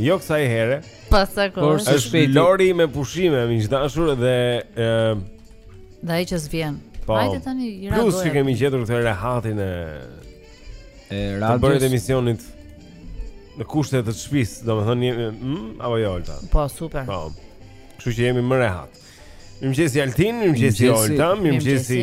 Jo kësaj here Pastaj kur është shpirti Lori me pushime, miq të dashur dhe e... Dhe ai që s'vjen Po, plus që kemi gjetur këtë rehatin e E radios Të bërit emisionit Në kushte të shpis Domethënë një mm, Apo jo, Olta Po, super Po, kështu që jemi më rehat Mëngjesi Altin, mëngjesi Olta Mëngjesi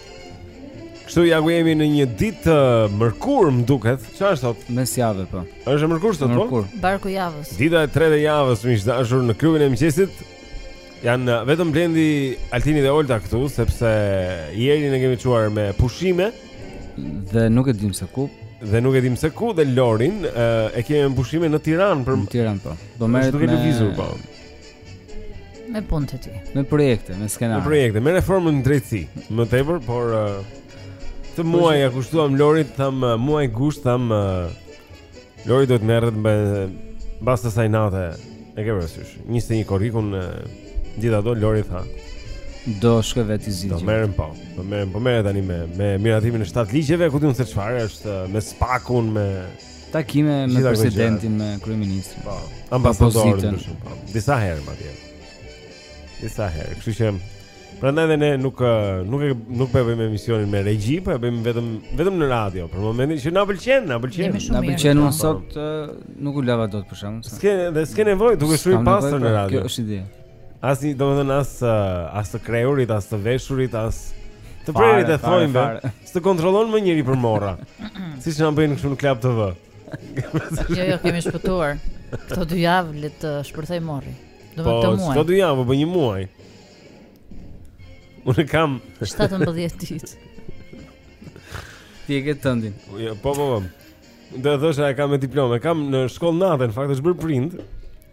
Kështu ja ku jemi në një ditë të mërkurë, më duket. Çfarë është sot? Mesjavë, po. Është mërkurë sot po? Mërkur. Barku i javës. Dita e tretë e javës, miq të dashur, në klubin e mëngjesit. Janë uh, vetëm Blendi, Altini dhe Olta këtu sepse Jerin e kemi çuar me pushime dhe nuk e dimë se ku. Dhe nuk e dimë se ku dhe Lorin uh, e kemi me pushime në Tiranë për Në Tiranë po. Do merret me duke lëvizur po. Me punët e tij Me projekte, me skenare Me projekte, me reformën në drejtësi Më tepër, por uh, Këtë muaj ia kushtuam Lorit Thamë uh, muaji gusht Thamë uh, Lori do të merret Në bas të sajnate E ke parasysh Njëzet e një korrikun uh, Gjitha do, Lori tha Do shkoj vetë i zgjidh. Do merrem po. Do merrem po merrem tani me me miratimin e shtat ligjeve, ku di unë se çfarë është me SPAK-un, me Takime me presidentin, me kryeministrin. Po, ambasadorin. Po. Disa herë madje. Disa herë. Kështu që prandaj dhe ne nuk nuk e nuk po e bëjmë emisionin me regji, po e bëjmë vetëm vetëm në radio për momentin që na pëlqen, na pëlqen. Na pëlqen unë sot nuk u lava dot për shkak ujit. S'ke dhe s'ke nevojë dukesh shumë pastër në radio. Kjo është ideja. Asnjë, domethënë, as, uh, as të krehurit, as të veshurit, as të prerit e thonjve S'të kontrollon më njeri për morra Siç na bëjnë kështu në Klan TV Jo, jo, kemi shpëtuar Këto dy javë le të shpërthejë morri Do po, këtë muaj Po, këto dy javë, po një muaj Unë kam 17 ditë Ti e ke tëndin jo, Po, po, po Do e thosha e kam me diplomë, e kam në shkollë nate, në fakt është bërë prind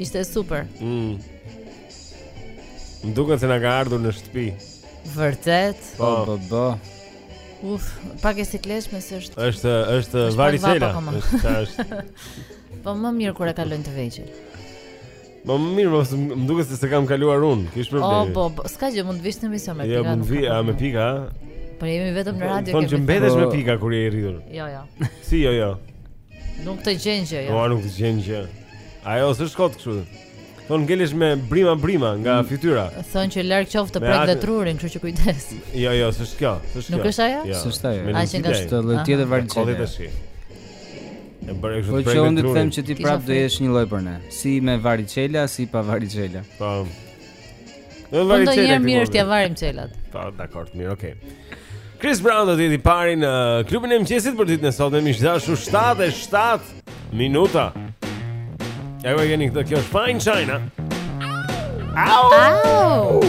Ishte super. Mm. Më duket se na ka ardhur në shtëpi. Vërtet. Po, po, po. Uf, pak e sikletshme se është. Është, është varicela. Është, është. Po më mirë kur e kalojnë të vegjël. Po më mirë, mos më duket se s'e kam kaluar unë. Ky ish problem. Oh, po, po, s'ka gjë, mund të vish në emision me pika. Ja, mund vij, a me pika? Po jemi vetëm në radio. Po që mbetesh me pika kur je i rritur. Jo, jo. Si jo, jo. Nuk të gjen gjë. Jo, nuk të gjen gjë. Ajo është kot kështu. Po ngelesh me brima brima nga mm. fytyra. Thonë që larg qoftë prek dhe trurin, kështu që kujdes. Jo, jo, s'është kjo, s'është kjo. Nuk është ajo? Jo. S'është ajo. Ai që nga çdo lloj tjetër variceli. E bëre kështu prek dhe trurin. Po që unë të them që ti prap do jesh njëlloj për ne. Si me varicela, si pa varicela. Po. Do t'ia varim çelat. Do njëherë mirë t'ia varim çelat. Po, dakor, mirë, okay. Chris Brown do të jetë i pari në klubin e mëngjesit për ditën e sotme, miq të dashur, 7:07 minuta. Ja ku e keni këtë, kjo është Fine China. Au! Au!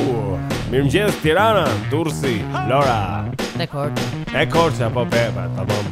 Mirëmëngjes Tirana, Tursi, Lora. Rekord. Rekord, apo beba, tamam.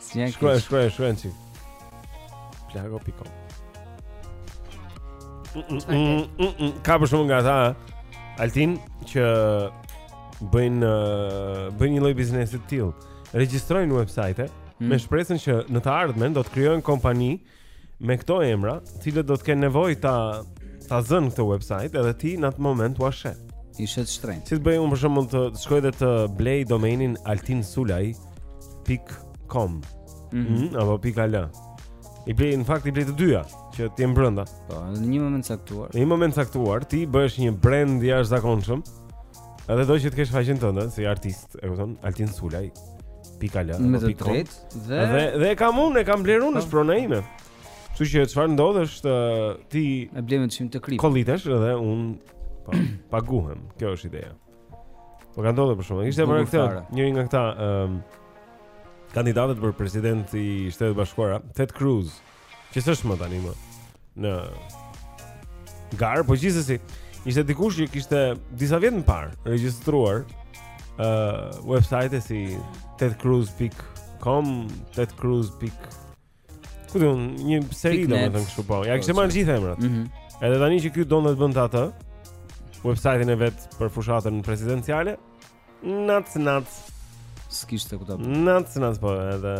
Sjenki. Shkruaj, shkruaj, shkruaj çik. Plako pikom. Ka po shumë nga ata Altin që bëjnë bëjnë një lloj biznesi të tillë. Regjistrojnë websajte mm. me shpresën që në të ardhmen do të krijojnë kompani me këto emra, të cilat do të kenë nevojë ta ta zën këtë website edhe ti në atë moment ua shet. T'i shet shtrenjtë. Si të bëj unë për shembull të shkoj dhe të blej domenin altinsulaj.com. Mhm. Mm -hmm. Apo.al. I blej në fakt i blej të dyja që të jem brenda. Po, në një moment të caktuar. Në një moment të caktuar ti bëhesh një brand i jashtëzakonshëm. Edhe do që të kesh faqen tënde si artist, e kupton? Altin Sulaj. Pik al. Me të drejtë. Dhe dhe dhe e kam unë, e kam blerë unë, po. është prona ime. Kështu që çfarë ndodh është ti e blen me çmim të kripur. Kollitesh dhe unë paguhem. Kjo është ideja. Po ka ndodhur për shembull. Ishte për këtë, njëri nga këta ëm um, kandidatët për president i Shteteve të Bashkuara, Ted Cruz. Ëh. Që s'është më tani më në garë, po gjithsesi ishte dikush që kishte disa vjet më parë regjistruar ë uh, website si tedcruz.com, tedcruz pik ku di unë, një seri domethënë kështu po. Ia kishte po, marrë gjithë emrat. Mhm. Edhe tani që ky donte të bënte atë website-in e vet për fushatën presidenciale, Nac nac. S'kishte ku ta bënte. Nac nac po edhe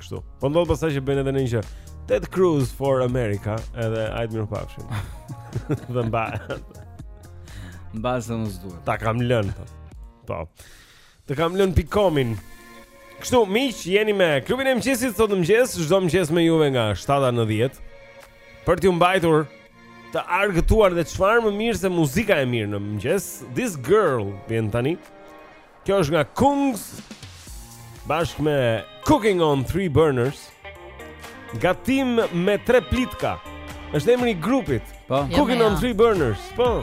kështu. Po ndodh pastaj që bëjnë edhe një gjë. Ted Cruz for America, edhe ajt mirë pafshim. Dhe mba. Mba se më s'duhet. Ta kam lënë. Po. po. Të kam lënë pikomin. Kështu, miq, jeni me klubin e mëngjesit, sot në mëngjes, çdo mëngjes me juve nga 7 në 10. Për t'ju mbajtur Të argëtuar dhe çfarë më mirë se muzika e mirë në mëngjes. This girl vjen tani. Kjo është nga Kungs bashkë me Cooking on Three Burners. Gatim me tre plitka. Është emri i grupit. Po. Cooking on Three Burners. Po.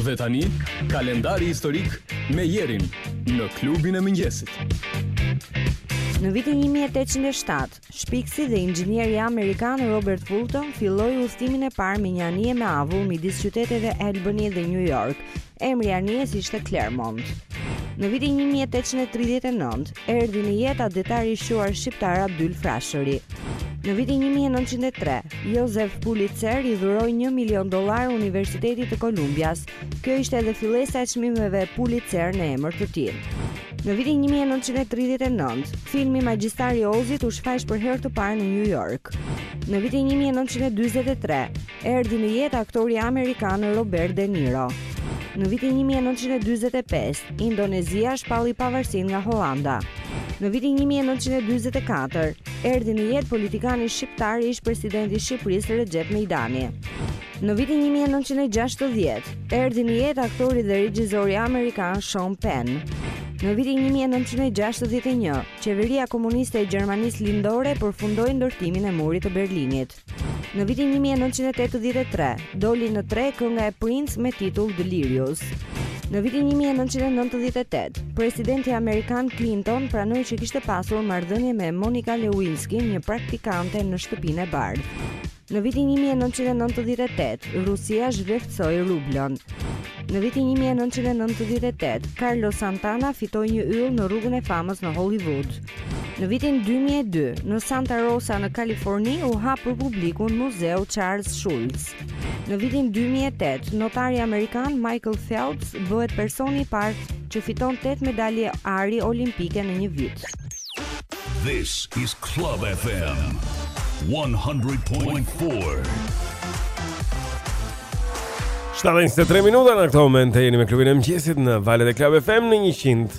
Dhe tani, kalendari historik me Jerin në klubin e mëngjesit. Në vitin 1807, shpikësi dhe inxhinieri amerikan Robert Fulton filloi udhëtimin e parë me një anije me avull midis qyteteve Albany dhe New York. Emri i anijes ishte Clermont. Në vitin 1839 erdhi në jetë atdhetari i shquar shqiptar Abdyl Frashëri. Në vitin 1903, Joseph Pulitzer i dhuroi 1 milion dollar Universitetit të Kolumbias. Kjo ishte edhe fillesa e çmimeve Pulitzer në emër të tij. Në vitin 1939, filmi Magjistari i Ozit u shfaq për herë të parë në New York. Në vitin 1943, erdhi në jetë aktori amerikan Robert De Niro. Në vitin 1945, Indonezia shpalli pavarësinë nga Holanda. Në vitin 1944, erdhi në jetë politikani shqiptar ish-presidenti i Shqipërisë Rexhep Mejdani. Në vitin 1960, erdhi në jetë aktori dhe regjizori amerikan Sean Penn. Në vitin 1961, qeveria komuniste e Gjermanisë Lindore përfundoi ndërtimin e Murit të Berlinit. Në vitin një mijë e nëntëqind e tetëdhjetë e tre, doli në treg kënga e Prince me titull Delirious. Në vitin një mijë e nëntëqind e nëntëdhjetë e tetë, presidenti amerikan Clinton pranoi që kishte pasur marrëdhënie me Monica Lewinsky, një praktikante në Shtëpinë e Bardhë. Në vitin 1998, Rusia zhvleftësoi rublën. Në vitin 1998, Carlos Santana fitoi një yll në rrugën e famës në Hollywood. Në vitin 2002, në Santa Rosa në Kaliforni u hap për publikun Muzeu Charles Schulz. Në vitin 2008, notari amerikan Michael Phelps bëhet personi i parë që fiton 8 medalje ari olimpike në një vit. This is Club FM 100.4. 7:23 minuta në këto momente jeni me klubin e mëngjesit në valët e Club FM në 100.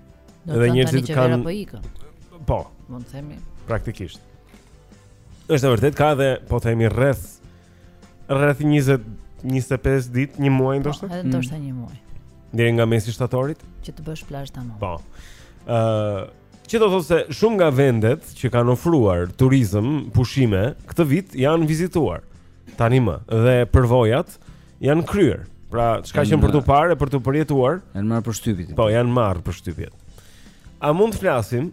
Edhe tani njerëzit që kanë Vera po ikën. Po. Mund të themi. Praktikisht. Është e vërtetë ka edhe po themi rreth rreth 20 25 ditë, një muaj po, ndoshta? Po, edhe ndoshta mm. një muaj. Deri nga mesi i shtatorit? Që të bësh plazh tamam. Po. Ëh, uh, që do të thotë se shumë nga vendet që kanë ofruar turizëm, pushime këtë vit janë vizituar tani më dhe përvojat janë kryer. Pra, çka qenë për t'u parë e për t'u përjetuar? Janë marrë përshtypjet. Po, janë marrë përshtypjet. A mund të flasim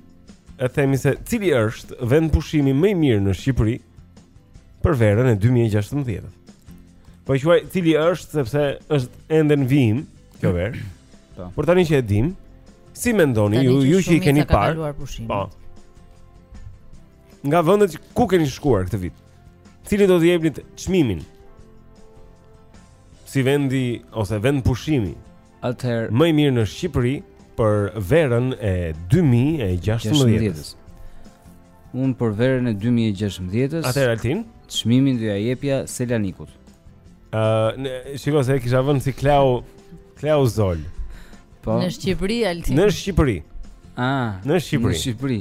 e themi se cili është vendpushimi më i mirë në Shqipëri për verën e 2016? Po e quaj cili është sepse është ende në vijim kjo verë. Po. Por tani që e dim, si mendoni ju ju që i keni parë? Po. nga vendet ku keni shkuar këtë vit. Cili do t'i jepnit çmimin? Si vendi ose vend pushimi? më i mirë në Shqipëri për verën e 2016. Unë për verën e 2016. Atëherë Altin, çmimin do ia jepja Selanikut. Ë, uh, shiko se e kisha vënë si Klau, Klau Zol. Po. Në Shqipëri Altin. Në Shqipëri. Ah, në Shqipëri. Në Shqipëri.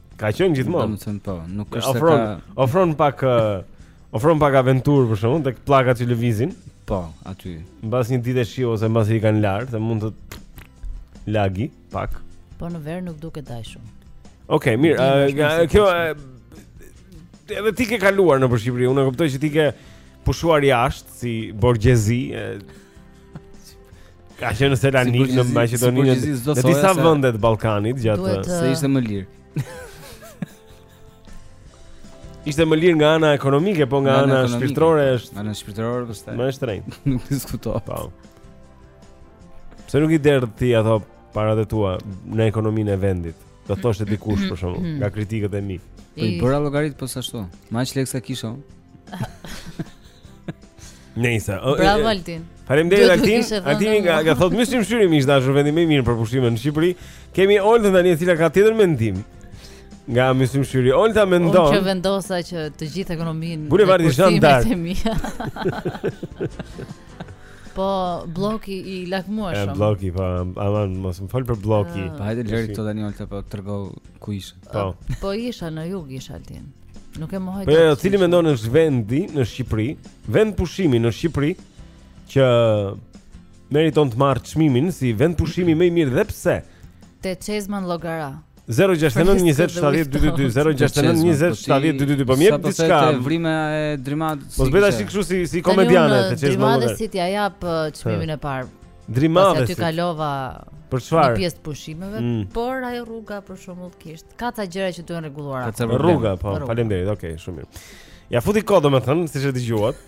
Ka qenë gjithmonë. Domethënë po, nuk është ofron, se ka ofron pak ofron pak aventurë për shembull tek pllakat që lëvizin. Po, aty. Mbas një ditë shiu ose mbasi kanë lar, se mund të lagi pak. Po në verë nuk duket daj shumë. Okej, okay, mirë, uh, kjo edhe ti ke kaluar nëpër Shqipëri, unë e kuptoj që ti ke pushuar jashtë si borgjezi, Kam qenë në Selanik në Maqedoni në disa vende të Ballkanit gjatë se ishte më lirë. Ishte më lirë nga ana ekonomike, po nga ana shpirtërore është. Nga ana shpirtërore pastaj. Më e shtrenjtë. Nuk diskutohet. Po. Pse nuk i derdh ti ato paratë e tua në ekonominë e vendit? Do të thoshte dikush për shembull mm-hmm. nga kritikët e mi. Po i bëra llogaritë po sa ashtu. Me aq lekë sa kisha. Nëse, bravo Altin. Faleminderit Altin. Altin nga nga thot mysim shtyrim i dashur vendi më i mirë për pushime në Shqipëri. Kemi Oltën tani e cila ka tjetër mendim. Nga mysim shtyri. Olta mendon. Unë që vendosa që të gjithë ekonominë. Bulevardi Zhan d'Ark. Po blloku i lakmuar shumë. Blloku po, aman mos më fol për bllokun. Ah. Po hajde lëri këto tani Olta po trego ku ishe. Po. Ah, po isha në jug isha Altin. Nuk e mohoj. Po jo, cili mendon është vendi në Shqipëri, vend pushimi në Shqipëri që meriton të marrë çmimin si vend pushimi më i mirë dhe pse? Te çezma në Llogara. 069 20 70 222 069 20 70 222 po mirë diçka sa po vrimë e Drimadhes mos bëj kështu si si komediane të çes më vonë siti ia jap uh, çmimin e parë Drimadhes aty kalova për çfarë një pjesë të pushimeve mm. por ajo rruga për shembull kisht ka ca gjëra që duhen rregulluar rruga po faleminderit okay shumë mirë ia futi kot domethënë siç e dëgjuat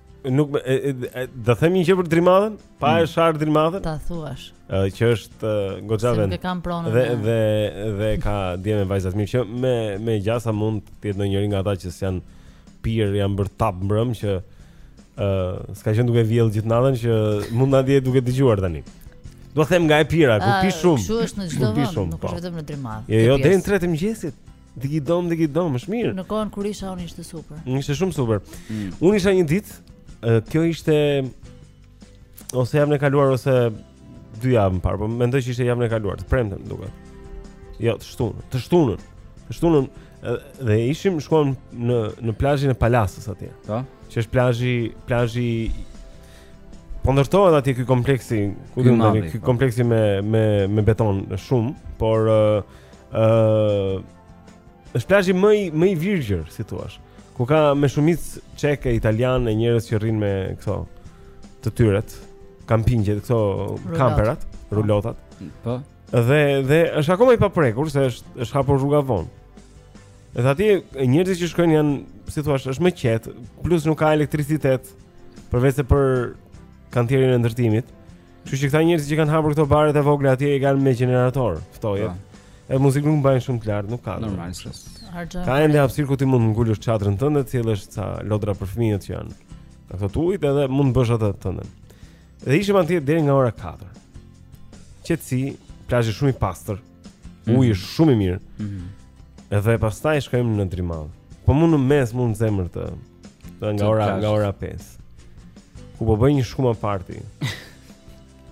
Nuk e, e, e, do them një gjë për Drimadhën, pa e mm. sharë Drimadhën. Ta thuash. Ë që është goxha vend. Nuk e kam pronën. Dhe dhe dhe ka djem e vajza të mirë që me me gjasa mund të jetë ndonjëri nga ata që s'janë pirë, janë bërë tapë mbrëm që ë uh, s'ka qenë duke vjellë gjithë natën që mund të na jetë duke dëgjuar tani. Do them nga e pira, ku pi shumë. Kështu është në çdo vend, nuk është po. vetëm në Drimadhë. Jo, jo, deri në 3 të mëngjesit. Digi dom, digi dom, është mirë. Në kohën kur isha unë ishte super. Ishte shumë super. Mm. Unë isha një ditë, kjo ishte ose javën e kaluar ose dy javë më parë, po mendoj që ishte javën e kaluar, të premten më duket. Jo, të shtunën, të shtunën. Të shtunën dhe ishim shkuam në në plazhin e Palasës atje. Po. Që është plazhi, plazhi Po ndërtohet atje ky kompleksi, që do të thënë, ky po. kompleksi me me me beton shumë, por uh, Ë uh, është plazhi më i më i virgjër, si t'ia thuash. Ku ka me shumicë çeke italianë e njerëz që rrin me këto të tyret, kampingjet, këto kamperat, po. rulotat. Po. Dhe dhe është akoma i paprekur se është është hapur rruga vonë. Edhe aty njerëzit që shkojnë janë, si t'ia thuash, është më qetë, plus nuk ka elektricitet përveçse për kantierin e ndërtimit. Kështu që këta njerëz që kanë hapur këto bare të vogla atje i kanë me gjenerator, ftoje. Po. E muzikë nuk mbajnë shumë të lartë, nuk ka. Normal, s'es. Ka ende hapësirë ku ti mund të ngulësh çadrën tënde, të sjellësh ca lodra për fëmijët që janë. Ka këto tuajt edhe mund të bësh atë tënde. Dhe ishim atje deri nga ora 4. Qetësi, plazhi shumë i pastër. Mhm. Uji është shumë i mirë. Mhm. Edhe pastaj shkojmë në Drimadhe. Po mu në mes mu në zemër të Dhe nga ora nga ora 5. Ku po bëhej një shkuma party.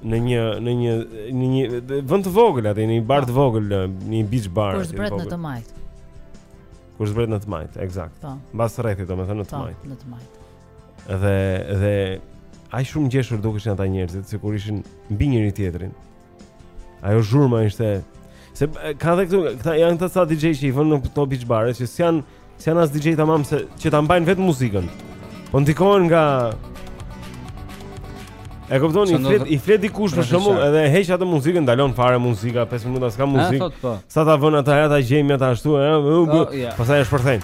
në një në një në një vend të vogël atje në një bar të vogël, në një beach bar. Kur zbret në të majt. Kur zbret në të majt, eksakt. Po. Mbas rrethit, domethënë në të po, majt. Në të majt. Dhe dhe aq shumë ngjeshur dukeshin ata njerëzit, sikur ishin mbi njëri tjetrin. Ajo zhurma ishte se ka dhe këtu këta janë këta ca DJ që i vënë në këto beach bare që s'jan s'jan as DJ tamam se që ta mbajnë vetë muzikën. Po ndikohen nga E kupton i flet i flet dikush për shembull edhe e heq atë muzikën ndalon fare muzika 5 minuta s'ka muzikë. Po. Sa ta vënë atë, ta gjejnë atë ashtu ë. Po, Pastaj shpërthejnë.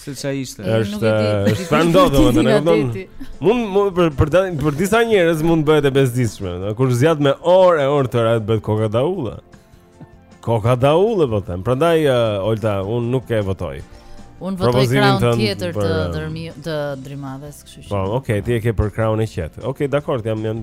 Se ça ishte? Është ça ndodh domethënë, e kupton? Mund mund për për da, për disa njerëz mund të bëhet e bezdisshme, kur zgjat me orë e orë tëra të bëhet koka daulle. Koka daulle po them. Prandaj uh, Olta, un nuk e votoj. Un votoj kraun tjetër të Dhërmit, të Drimadhes, kështu që. Po, okay, ti e ke për kraun e qetë. Okay, dakor, jam jam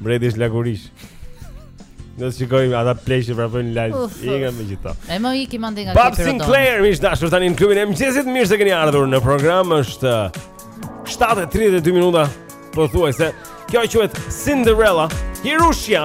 Mbreti është lakuriq. Do të shikojmë ata pleqtë vrapojnë live. I nga me gjitha. E më iki mande nga Bob Sinclar, miq të dashur tani në klubin e mëngjesit, mirë se keni ardhur në program. Është 7:32 uh, minuta pothuajse. Kjo quhet Cinderella, Hirushja.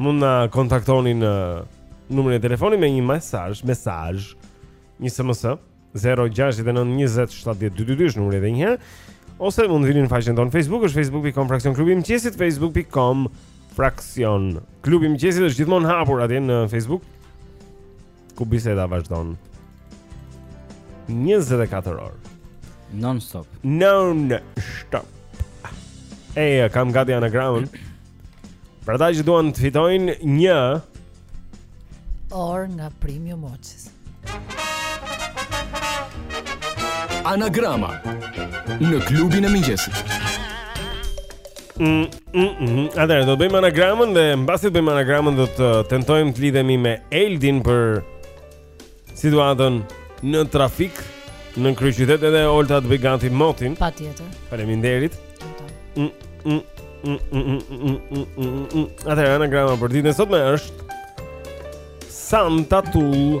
Mund na kontaktoni në numrin e telefonit me një mesazh, mesazh, një SMS 0692070222 është numri edhe një herë ose mund të vini në faqen tonë Facebook, është facebook.com fraksion klubi i mëngjesit, facebook.com fraksion klubi i mëngjesit është gjithmonë hapur atje në Facebook. ku biseda vazhdon 24 orë non stop. Non stop. Ej, hey, kam gati anagramën. Për ata që duan të fitojnë një orë nga Premium Watches. Anagrama në klubin e mëngjesit. Mm, Mm -hmm. Atëherë do të bëjmë anagramën dhe mbasi të bëjmë anagramën do të tentojmë të lidhemi me Eldin për situatën në trafik në kryeqytet edhe Olta të bëjë gati motin. Patjetër. Faleminderit. Mm -hmm. Atëherë anagrama për ditën e sotme është Santa Tull.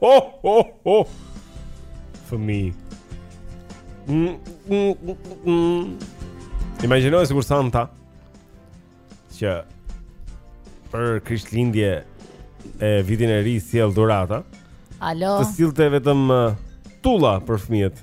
Ho, ho, ho. Fëmijë. Mm, mm, mm, mm. Imagjinoni sikur Santa që për Krishtlindje e vitin e ri sjell dhurata. Alo. Të sillte vetëm uh, tulla për fëmijët.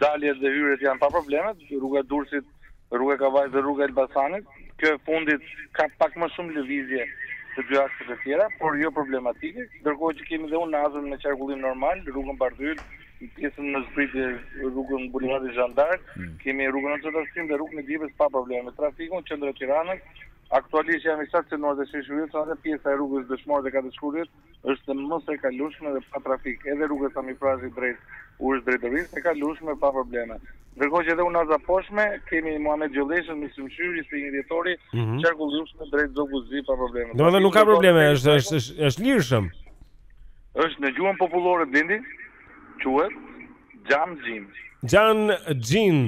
Daljet dhe hyrjet janë pa probleme, rruga e Durrësit, rruga e Kavajës dhe rruga e Elbasanit. Kjo e fundit ka pak më shumë lëvizje se dy akset e tjera, por jo problematike, ndërkohë që kemi dhe unazën me qarkullim normal, rrugën Bardhyl, pjesën në zbritje rrugën Bulevardi Jeanne d'Arc, hmm. kemi rrugën Hoxha Tahsim dhe rrugën e Dibrës pa probleme me trafikun. Qendra e Tiranës aktualisht jam i stacionuar te sheshi Wilson, dhe pjesa e rrugës Dëshmorët e Katër Shkurtit, Është e kalueshme dhe pa trafik, edhe rruga Sami Frashëri drejt Urës Drejtorisë e kalueshme pa probleme. Ndërkohë që edhe unaza e poshtme kemi Muhamet Gjolleshën me Myslym Shyri, 21 Dhjetori, qarkullueshme drejt Zogut të Zi pa probleme. Domethënë nuk ka probleme, është është është lirshëm. Është në gjuhën popullore Eldi quhet Xhan Xhin. Xhan Xhin.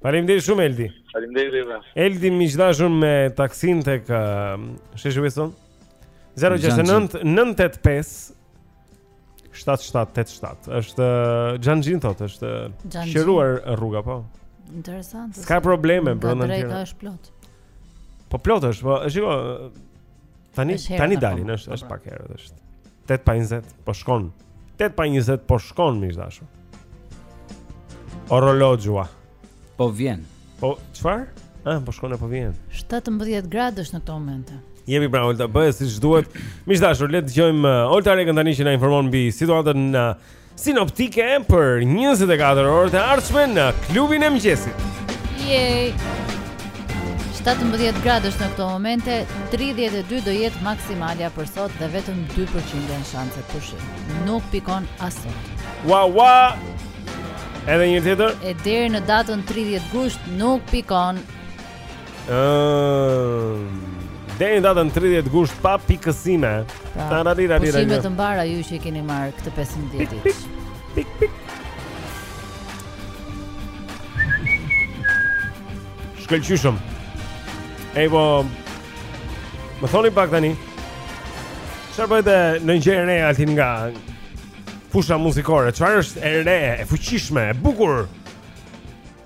Faleminderit shumë Eldi. Faleminderit edhe. Eldi miq të dashur me taksin tek Sheshi Wilson. 069 985 7787. Është Xhanxhin thotë, është qëruar rruga po. Interesant. S'ka probleme brenda. Drejta është plot. Po plot është, po shiko, Tani tani dalin, është është pak herët, është. 8 pa 20 po shkon. 8 pa 20 po shkon miq të dashur. Oroloxho. Po vjen. Po çfar? Ah, po shkon e po vjen. 17 gradë është në këto momente. Jepi pra Olta, bëje siç duhet. Miq të dashur, le të dëgjojmë uh, Olta Rekën tani që na informon mbi situatën në uh, Sinoptike për 24 orët e ardhshme në klubin e mëngjesit. Yay. 17 gradë është në këto momente, 32 do jetë maksimalja për sot dhe vetëm 2% janë shanset për shi. Nuk pikon as sot. Wa wa. Edhe një tjetër. E deri në datën 30 gusht nuk pikon Deri datën 30 gusht pa pikësime Ta rari rari rari Pushime të mbara ju që i keni marrë këtë 15 ditë Pik pik pik Shkëlqyeshëm Ej po Më thoni pak tani Çfarë bëhet ndonjë gjë e re Altin nga fusha muzikore Çfarë është e re, e fuqishme, e bukur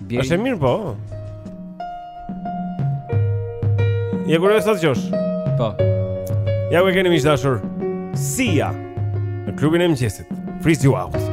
Bjeri... Është e mirë po Ja kërë e sot gjosh Po Ja ku e keni miq të dashur Sia Në klubin e mëngjesit Freeze you out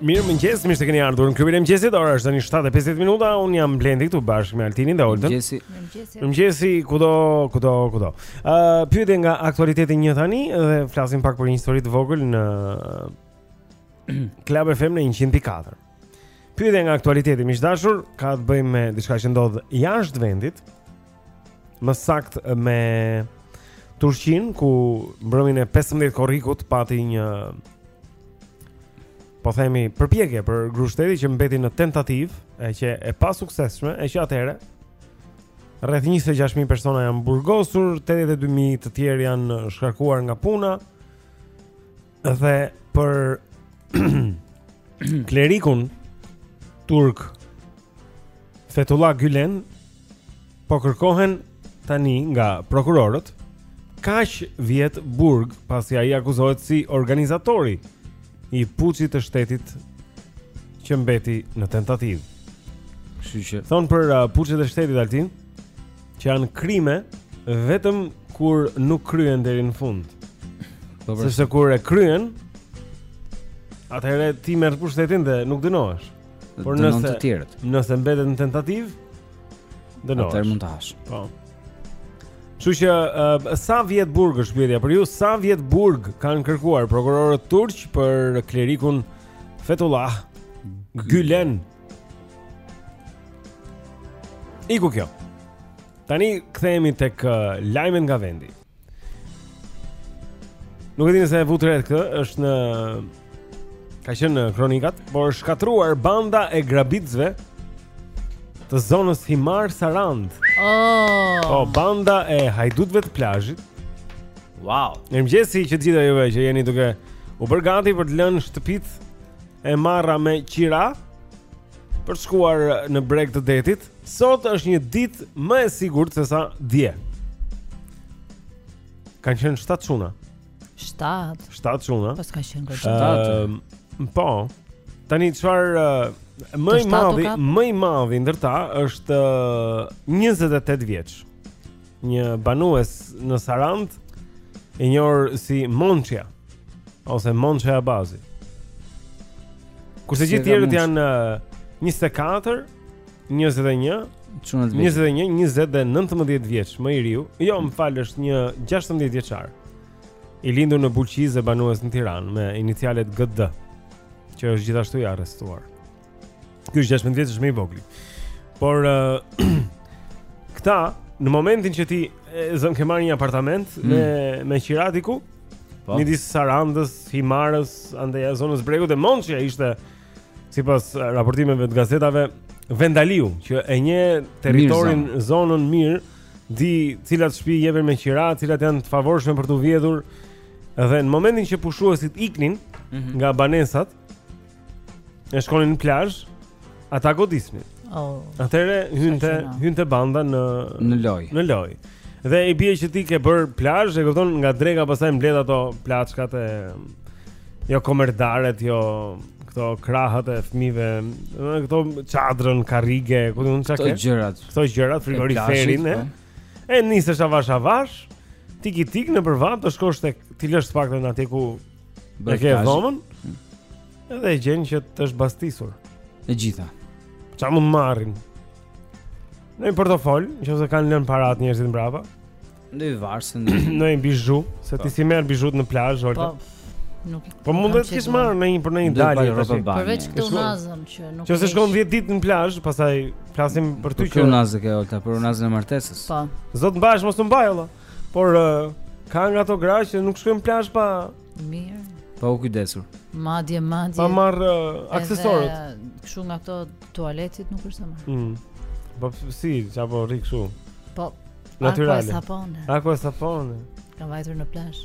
Mirëmëngjes, mirë se keni ardhur në klubin e mëngjesit. Ora është tani 7:50 minuta. Unë jam Blendi këtu bashkë me Altinin dhe Oltën. Mëngjesi. Mëngjesi. Mëngjesi kudo, kudo, kudo. Ë, uh, pyetje nga aktualiteti një tani dhe flasim pak për një histori të vogël në Club FM në 104. Pyetje nga aktualiteti miq të dashur, ka të bëjë me diçka që ndodh jashtë vendit. më saktë me Turqinë ku mbrëmjen e 15 korrikut pati një po themi përpjekje për grusht shteti që mbeti në tentativë, e qe e pasuksesshme, e që atëherë rreth 26000 persona janë burgosur, 82000 të tjerë janë shkarkuar nga puna. Dhe për klerikun turk Fetullah Gülen po kërkohen tani nga prokurorët kaq vjet burg pasi ai akuzohet si organizatori i puçit të shtetit që mbeti në tentativë. Kështu që thonë për uh, puçet e shtetit Altin. që janë krime vetëm kur nuk kryhen deri në fund. Po pra. Sepse kur e kryen, atëherë ti merr pushtetin dhe nuk dënohesh. Por nëse të tjerët, nëse mbetet në tentativë, dënohesh. Atëherë mund të hash. Po. Kështu që uh, sa vjet burg është pyetja për ju, sa vjet burg kanë kërkuar prokurorët turq për klerikun Fetullah Gülen? Iku kjo. Tani kthehemi tek uh, lajmet nga vendi. Nuk e di nëse e vutë re këtë, është në ka qenë në kronikat, por është shkatërruar banda e grabitësve të zonës Himarë Sarandë. Oh. Po banda e hajdutëve të plazhit. Wow. Mirëmëngjesi të gjithë juve që jeni duke u bërë gati për të lënë shtëpitë e marra me qira për të shkuar në breg të detit. Sot është një ditë më e sigurt se sa dje. Kanë qenë 7 çuna. 7. 7 çuna. Pra kanë qenë 7. Po. Tani çfarë më i madhi, më i madhi ndër ta është 28 vjeç. një banues në Sarandë i njohur si Monçja ose Monçja Abazi. Kurse gjithë tjerët janë 24, 21, 21, 20 dhe 19 vjeç, më i riu. Jo, më fal, është një 16 vjeçar. I lindur në Bulqizë e banues në Tiranë me inicialet GD, që është gjithashtu i arrestuar. Ky është 16 vjeç më i vogël. Por uh, këta në momentin që ti zë ke marrë një apartament mm. me me qira diku, po. midis Sarandës, Himarës, andej zonës Bregut e Monçi ishte sipas raportimeve të gazetave vendaliu, që e njeh territorin mirë, zonën mirë, di cilat shtëpi jepen me qira, cilat janë të favorshme për t'u vjedhur. Dhe në momentin që pushuesit iknin mm -hmm. nga banesat, E shkonin në plazh, ata godisnin. Oh. Atëherë hynte hynte banda në në lojë. Në lojë. Dhe i bie që ti ke bërë plazh, e kupton nga dreka pastaj mbledh ato plaçkat e jo kamerdaret, jo këto krahët e fëmijëve, domethënë këto çadrën, karrige, ku di unë çka ke. Këto gjërat. Këto gjërat frigoriferin, e. Po. E nisesh avash avash, tik i tik nëpër vapë të shkosh të t'i lësh të paktën atje ku Ku e ke dhomën? Hmm. Edhe e gjen që të është bastisur. E gjitha. Ça mund marrin? Ndonjë portofol, në që se kanë lënë parat njerëzit në brava. Ndonjë varëse. Ndonjë bizhu, se ti po. s'i merr bizhutë në plazh, orë. Po. Nuk po mund të kish marrë ndonjë për ndonjë dalje rreth banjës. Përveç kësaj unazës që nuk. Qëse shkon 10 ditë në plazh, pastaj flasim për ty që unazë ke olta, për unazën e martesës. Po. Zot mbash mos të mbaj olla. Por ka nga ato gra që nuk shkojnë plazh pa mirë. Pa u kujdesur. Madje, madje. Pa marr uh, aksesorët. Kështu nga ato tualetit nuk është më. Mm. Po si, ça, po rri kështu. Po. Natyrale. Acqua sapone. Acqua sapone. Ka vajtur në plazh.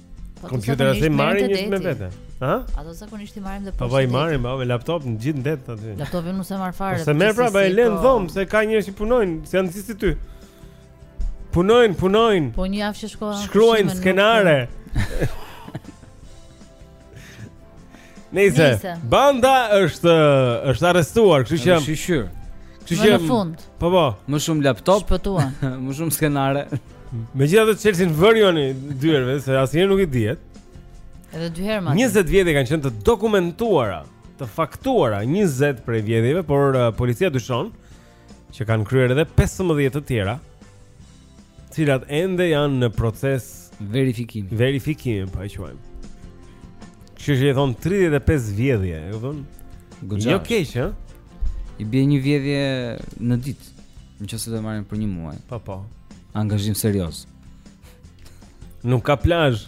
Po kompjuterat i marrin njerëzit me vete. Ha? Ato zakonisht i marrim dhe po. Po i marrim, po me laptop në gji në det aty. Laptopin nuk e marr fare. Po s'e merr pra, e lën po. dhomë se ka njerëz që punojnë, si janë si ty. Punojnë, punojnë. Po një javë që shkojnë. Shkruajnë skenare. Nëse banda është është arrestuar, kështu që është shiqyr. Kështu që në fund. Po po. Më shumë laptop. Shpëtuan. Më shumë skenare. Megjithatë çelësin vërjani dyerve se asnjëherë nuk i dihet. Edhe dy herë më. 20 vjedhje kanë qenë të dokumentuara, të faktuara 20 prej vjedhjeve, por uh, policia dyshon që kanë kryer edhe 15 të tjera, të cilat ende janë në proces verifikimi. Verifikimi, po e quajmë. Kështu që i thon 35 vjedhje, e kupton? Jo keq, ë? I bie një vjedhje në ditë, nëse do marrin për një muaj. Po, po. Angazhim serioz. Nuk ka plazh.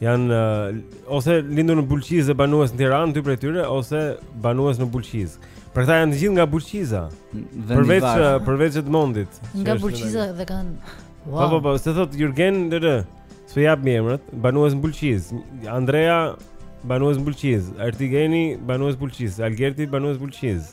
Janë ose lindur në Bulqizë dhe banues në Tiranë, dy prej tyre ose banues në Bulqizë. Pra këta janë të gjithë nga Bulqiza. Përveç përveç Edmondit. Nga Bulqiza dhe kanë. Wow. Po po po, se thot Jurgen DD. S'ua japim emrat, banues në Bulqiz. Andrea banues në Bulqiz, Ertigeni banues në Bulqiz, Algerti banues në Bulqiz.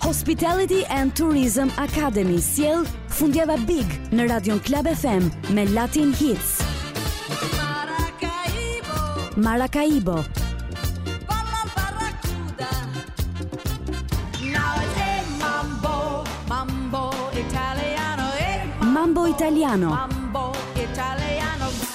Hospitality and Tourism Academy sjell Fundjava Big në Radion Club FM me Latin Hits. Maracaibo. Mambo Italiano. Mambo Italiano.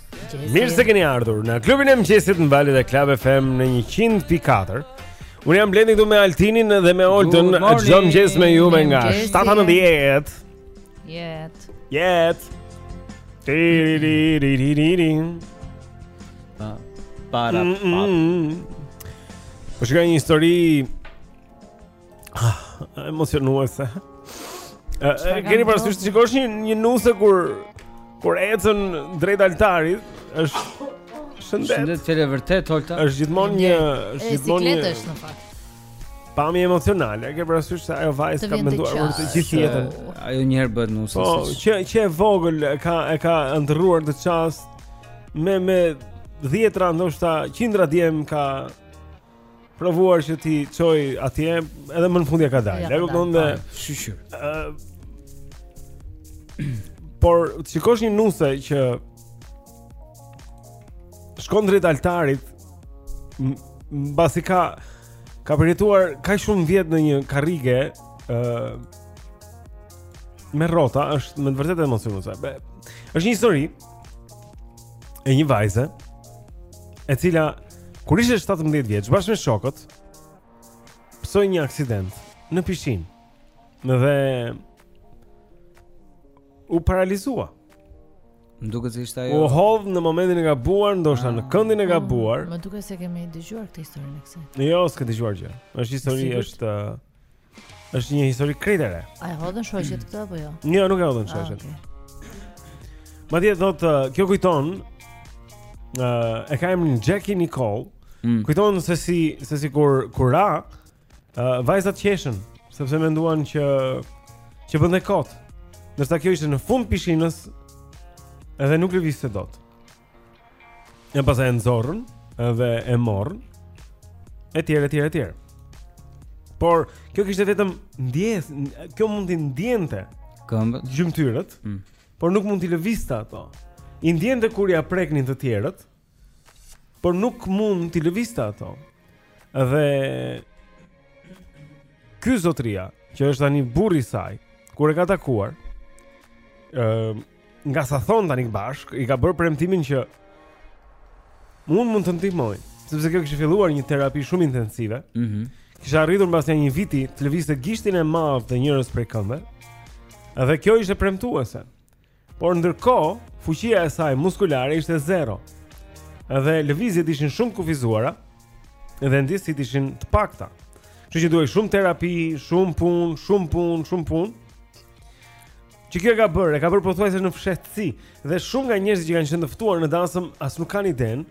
Mirë se keni ardhur në klubin e mëngjesit në valët e Club FM në 100.4. Unë jam Blendi këtu me Altinin dhe me Oltën, çdo mëngjes me ju me nga 7:10. Jet. Jet. Tiririririn. Pa para pa. Po shkoj një histori Ah, emocionuese. E keni parasysh të shikosh një një nuse kur kur ecën drejt altarit, është shëndet. Shëndet fjalë vërtet Holta. Është gjithmonë një, është gjithmonë një. Sikletësh në fakt. Pamje emocionale, e ke parasysh se ajo vajzë ka menduar për të gjithë jetën. Ajo një herë bëhet nuse. Po, që që e vogël e ka e ka ëndërruar atë çast me me dhjetra ndoshta qindra djem ka provuar që t'i çojë atje edhe më në fund ia ka dalë. Ja, kupton dhe shyqyr. Ëh. Por të shikosh një nuse që shkon drejt altarit mbasi ka ka përjetuar kaq shumë vjet në një karrige ëh uh, me rrota është me vërtet emocionuese. Është një histori e një vajze e cila Kur ishte 17 vjeç, bashkë me shokët, pësoi një aksident në pishinë. Dhe u paralizua. Më duket se ishte ajo. U hodh në momentin e gabuar, ndoshta në ah. këndin e gabuar. Më duket se kemi dëgjuar këtë historinë e kësaj. Jo, s'ke dëgjuar gjë. Është histori është Është një histori krejt e re. A e hodhën shoqet këtë apo jo? Jo, nuk e hodhën ah, shoqet. Okay. Madje do të uh, kjo kujton ë uh, e ka emrin Jackie Nicole. Mm. Kujton se si se si kur kur ra uh, vajzat qeshën sepse menduan që që bënte kot. Ndërsa kjo ishte në fund pishinës edhe nuk lëvizte dot. Pastaj e nxorrën dhe e morën. Etj, etj, etj. Por kjo kishte vetëm ndjes, kjo mund t'i ndjente këmbët, gjymtyrët, mm. por nuk mund t'i lëvizte ato. I ndjente kur ia preknin të tjerët, por nuk mund t'i lëvizte ato. Dhe ky zotëria, që është tani burri i saj, kur e ka takuar, ë nga sa thonë tani bashkë, i ka bërë premtimin që unë mund të ndihmoj, sepse kjo kishte filluar një terapi shumë intensive. Mhm. Mm kishte arritur mbas një viti të lëvizte gishtin e madh të njërës prej këmbëve. Dhe kjo ishte premtuese. Por ndërkohë, fuqia e saj muskulare ishte zero. Dhe lëvizjet ishin shumë kufizuara dhe ndjesitë ishin të pakta. Kështu që duhej shumë terapi, shumë punë, shumë punë, shumë punë. Që kjo e ka bërë, e ka bërë pothuajse në fshehtësi dhe shumë nga njerëzit që kanë qenë të ftuar në dasëm as nuk kanë idenë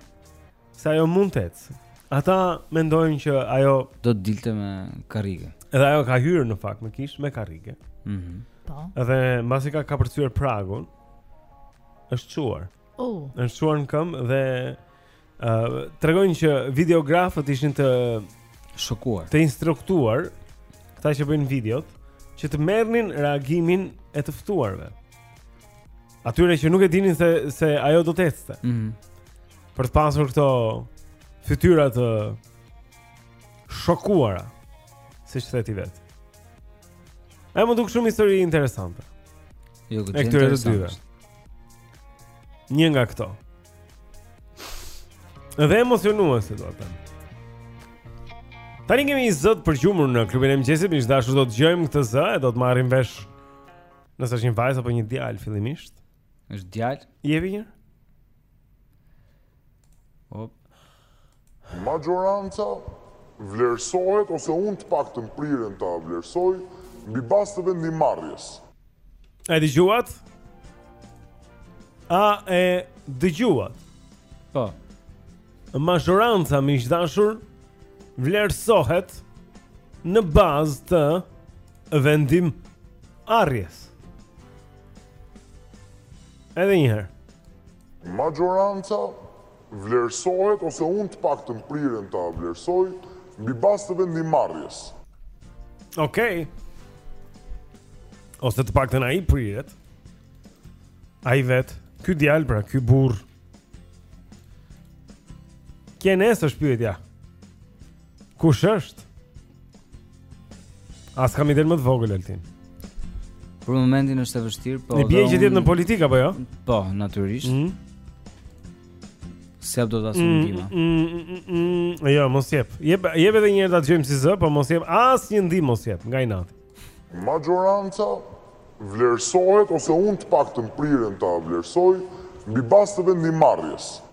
se ajo mund të ecë. Ata mendojnë që ajo do të dilte me karrige. Edhe ajo ka hyrë në fakt në kishë me karrige. Mhm. Mm po. Edhe mbasi ka kapërcyer pragun, është çuar. Oh. Është çuar në këmbë dhe ë uh, tregojnë që videografët ishin të shokuar, të instruktuar këta që bëjnë videot që të merrnin reagimin e të ftuarve. Atyre që nuk e dinin se se ajo do të ecte. Mhm. Mm për të pasur këto fytyra të shokuara, siç thotë vetë. Ajo m'u duk shumë histori interesante. Jo, e këtyre të dyve. Një nga këto. Dhe emocionuese do të thoja. Tani kemi një zë të përgjumur në klubin e mëngjesit, miq të dashur, do të dëgjojmë këtë zë e do të marrim vesh nëse është një vajzë apo një djalë fillimisht. Është djalë? Je vjen? Op. Maxhoranca vlerësohet, ose unë të paktën prirem ta vlerësoj, mbi bazë të vendimmarrjes. A e dëgjuat? A e dëgjuat? Po. Maxhoranca miq të dashur vlerësohet në bazë të vendimmarrjes. Edhe njëherë. Maxhoranca vlerësohet ose unë të paktën prirem ta vlerësoj mbi bazë të vendimmarrjes. Okej. Ose të paktën ai priret. Ai vetë, ky djalë pra, ky burrë. Kjo në esencë është pyetja. Kush është? As kam idenë më të vogël Altin. Për momentin është e vështirë, po. I bie që të jetë në politikë apo jo? Po, natyrisht. Mm -hmm. Se do të japim mm, ndihma. Mm, mm, jo, mos jep. Jep, jep edhe një herë ta dëgjojmë si zë, po mos jep asnjë ndihmë mos jep, nga inati. Mazhoranca vlerësohet ose unë të paktën prirem ta vlerësoj mbi bazë të vendimmarrjes.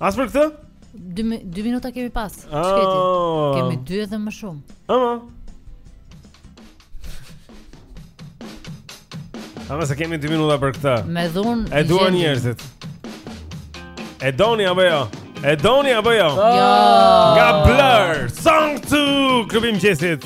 As për këtë? 2 minuta kemi pas. Shketi. Oh. Kemi 2 edhe më shumë. Ëmë. Ama s'i kemi 2 minuta për këtë? Me dhunë. E duan njerëzit. E doni apo jo? E doni apo jo? Jo. Nga Blur, Song 2, klubim qesit.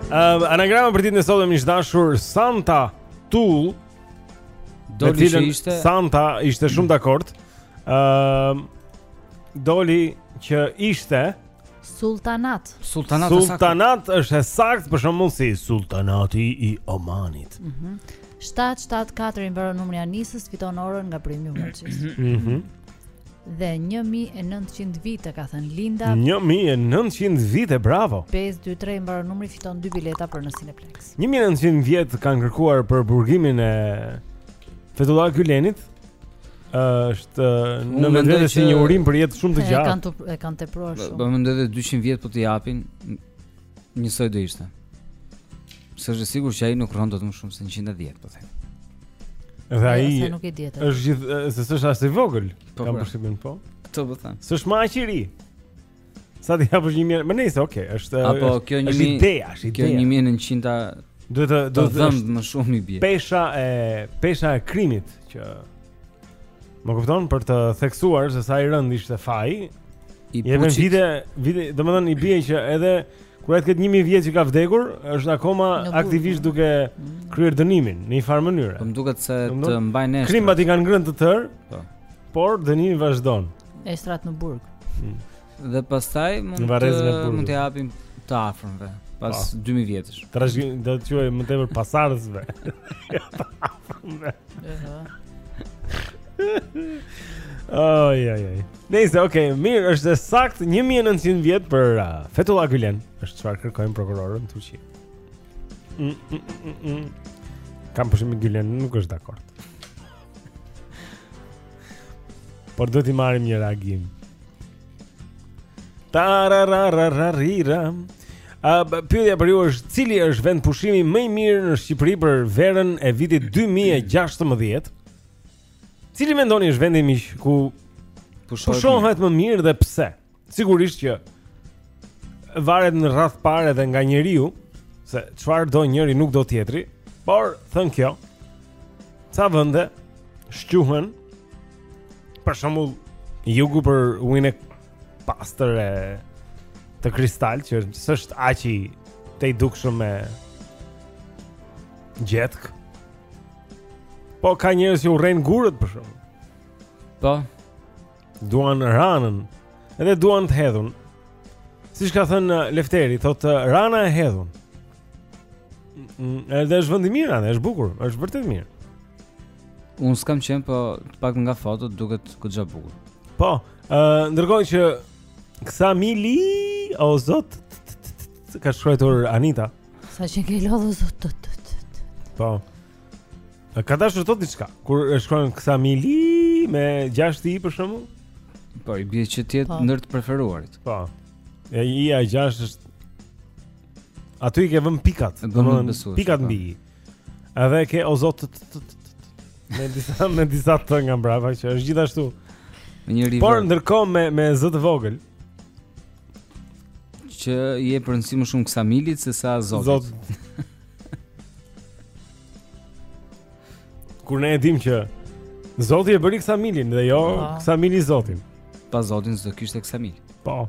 Uh, anagrama për ditën e sotme miq të dashur Santa Tool. Doli që ishte Santa ishte shumë dakord. Ëm uh, Doli që ishte Sultanat. Sultanat, Sultanat është e saktë për shembull si Sultanati i Omanit. Mhm. Mm 774 i mbaron numri i Anisës, fiton orën nga Premium Watches. Mhm. Mm Dhe 1900 vite ka thënë Linda. 1900 vite, bravo. 523 i mbaron numri fiton dy bileta për në Cineplex. 1900 vjet kanë kërkuar për burgimin e Fetullah Gylenit. Është në vetvete si një urim për jetë shumë të gjatë. E kanë e kanë tepruar shumë. Po mendoj edhe 200 vjet po të japin Njësoj do ishte. Se është e sigurt që ai nuk rron dot më shumë se 110, po them. Dhe jo, ai nuk e diet. Është gjithë se s'është aq i vogël. Po, Kam po. përshtypjen po. Këtë po them. S'është më aq i ri. Sa t'i japësh një mijë, më nejse, okay, është Apo kjo një është ideja, është ideja. Kjo 1900-a duhet të domethënë më shumë i bie. Pesha e pesha e krimit që Më kupton për të theksuar se sa i rëndë ishte faji. I puçit. vite, vite, domethënë i bie që edhe kur ai të ketë 1000 vjet që ka vdekur, është akoma aktivisht duke mm. kryer dënimin në një farë mënyre. Po më duket se të mbajnë nesër. Krimbat e kanë ngrënë të tërë. Po. Por dënimi vazhdon. Eshtrat në burg. Hmm. Dhe pastaj mund të mund t'ia japim të afërmve pas 2000 po. vjetësh. Trashëgimi do të quajë më tepër pasardhësve. Oh, ja, ja. Nejse, okay, mirë, është e saktë 1900 vjet për uh, Fethullah Gulen. Është çfarë kërkojnë prokurorët në Turqi. Mm, mm, mm, mm. Kam përshtypjen Gylen, nuk është dakord Por do t'i marrim një reagim Tarararararira. A pyetja për ju është cili është vend pushimi më i mirë në Shqipëri për verën e vitit 2016? Cili mendoni është vendi ku pushohet më mirë dhe pse? Sigurisht që varet në radhë parë edhe nga njeriu, se çfarë do njëri nuk do tjetri, por thënë kjo. Ca vende shquhen për shembull jugu për ujin e pastër e të kristal që s'është aq i tejdukshëm më gjetkë. Po ka njerëz që urrejnë gurët për shembull. Po duan ranën, edhe duan të hedhun. Siç ka thënë Lefteri, thotë rana e hedhun. Mm, edhe është vend i mirë, është bukur, është vërtet mirë. Unë s'kam qenë, po pak nga fotot duket goxha bukur. Po, ë uh, ndërkohë që Ksamili O zot Ka shkruar Anita Sa që ke lodhë zot Po Ka dashur të thotë diçka Kur e shkruan Ksamili Me gjashtë i për shembull Po i bie që të jetë po. ndër të preferuarit Po E i a gjashtë është Aty i ke vënë pikat, domethënë pikat po. mbi. Edhe ke o zot me disa me disa të nga mbrapa që është gjithashtu. Me një river. Por ndërkohë me me z të vogël që i jep rëndësi më shumë Ksamilit se sa zotit. Zot. Kur ne e dimë që zoti e bëri Ksamilin dhe jo Ksamili zotin. Pa zotin s'do kishte as Ksamil. Po.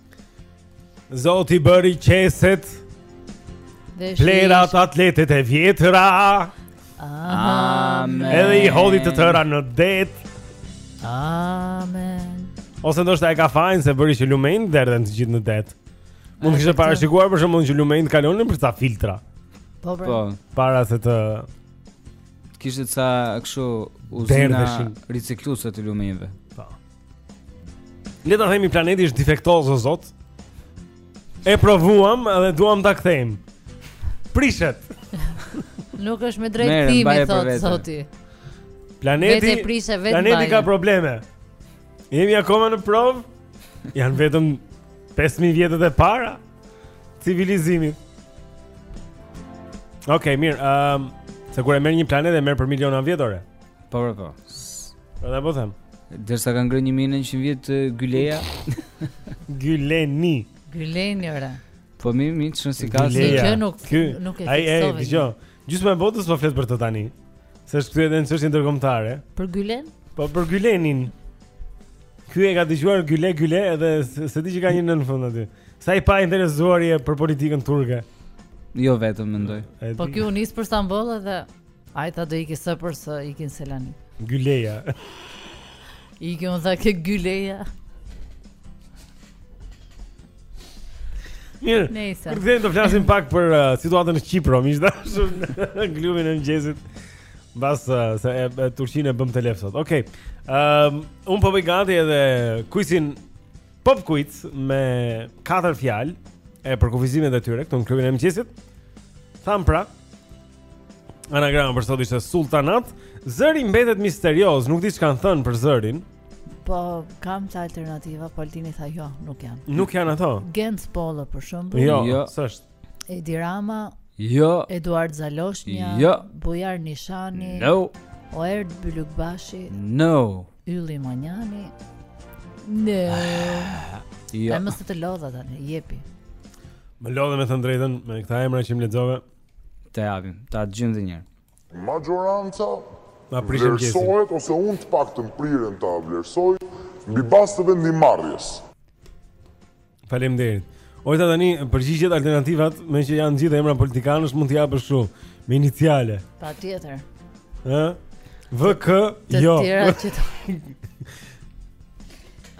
Zoti bëri qeset Dhe Plehrat shishet. atletet e vjetra Amen Edhe i hodhi të tëra në det Amen Ose ndoshta e ka fajin se bëri që lumenjtë derdhen të gjithë në det Mund të kishte parashikuar për shembull që lumenjtë të kalonin për ca filtra Po, pra. po. Para se të kishte ca kështu uzina Derdheshin. ricikluese të lumenjve. Po. Le ta themi planeti është defektoz o zot. E provuam dhe duam ta kthejmë. Prishet. Nuk është me drejtim i thotë zoti. Planeti prishet vetë. Planeti ka probleme. Jemi akoma në provë. Janë vetëm 5000 vjetët e para të civilizimit. Okej, okay, mirë. Ehm, um, se kur e merr një planet e merr për miliona vjet ore. Po, po, po. Po ta po them. Derisa ka ngrënë 1900 vjet Gyleja. Gyleni. Gyleni ora. Po mi mi çon si ka se gjë nuk Ky, nuk e ai, ai, dëgjo. Gjysma e botës po flet për të tani. Se është kthyer edhe në çështje ndërkombëtare. Për Gylen? Po për Gylenin. Ky e ka dëgjuar Gyle Gyle edhe se di që ka një n në fund aty. Sa i painteresuar je për politikën turke. Jo vetëm mendoj. Po ky u nis për Stamboll edhe Ai tha do iki sërsëri iki në Selanik. Gyleja. Iki unë tha ke Gyleja. Mirë. Nëse. Kur vjen do flasim pak për uh, situatën në Qipro, miq të dashur në klubin e mëngjesit. Mbas uh, se e, e Turqinë bëmë telef sot. Okej. Okay. Ëm um, unë po bëj gati edhe kuizin Pop Quiz me katër fjalë e përkufizimet e tyre këtu në klubin e mëngjesit. Thamë pra, Anagrama për sot ishte Sultanat. Zëri mbetet misterioz, nuk di ç'kanë thënë për zërin. Po kam ca alternativa, po Altini tha jo, nuk janë. Nuk janë ato. Genc Pollo për shembull. Jo, jo. s'është. Edi Rama. Jo. Eduard Zaloshnja. Jo. Bujar Nishani. No. Oerd Bylykbashi. No. Ylli Manjani. No. Jo. Hajt mos të lodha tani, jepi. Më lodhe me thënë drejtën, me këta emra që më lexove. Të japim, ta dëgjojmë edhe një herë. Maxhoranca vlerësohet ose unë të paktën prirem ta vlerësoj mbi bazë të vendimmarrjes. Faleminderit. Olta tani përgjigjet alternativat, me që janë gjithë emra politikanësh mund t'i japësh kështu me iniciale. Patjetër. Ë? VK jo. Të tjera që të...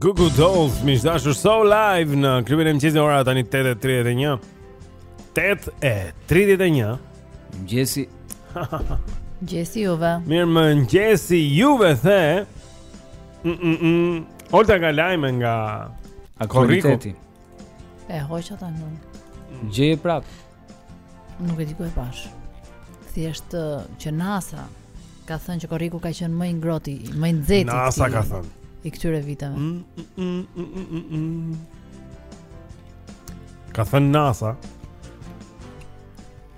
Goo Goo Dolls, miq të dashur So Alive në klubin e mëngjesit ora tani 8.31 8.31 Mëngjesi Mëngjesi juve Mirëmëngjesi juve dhe mm, mm, mm. Olta ka lajme nga Aktualiteti E hoqa tani mm. Gjeje prapë Nuk e di ku e pashë Thjesht që NASA Ka thënë që korriku ka qenë më i ngrohti Më i nxehti NASA ka thënë I këtyre viteve mm, mm, mm, Ka thënë NASA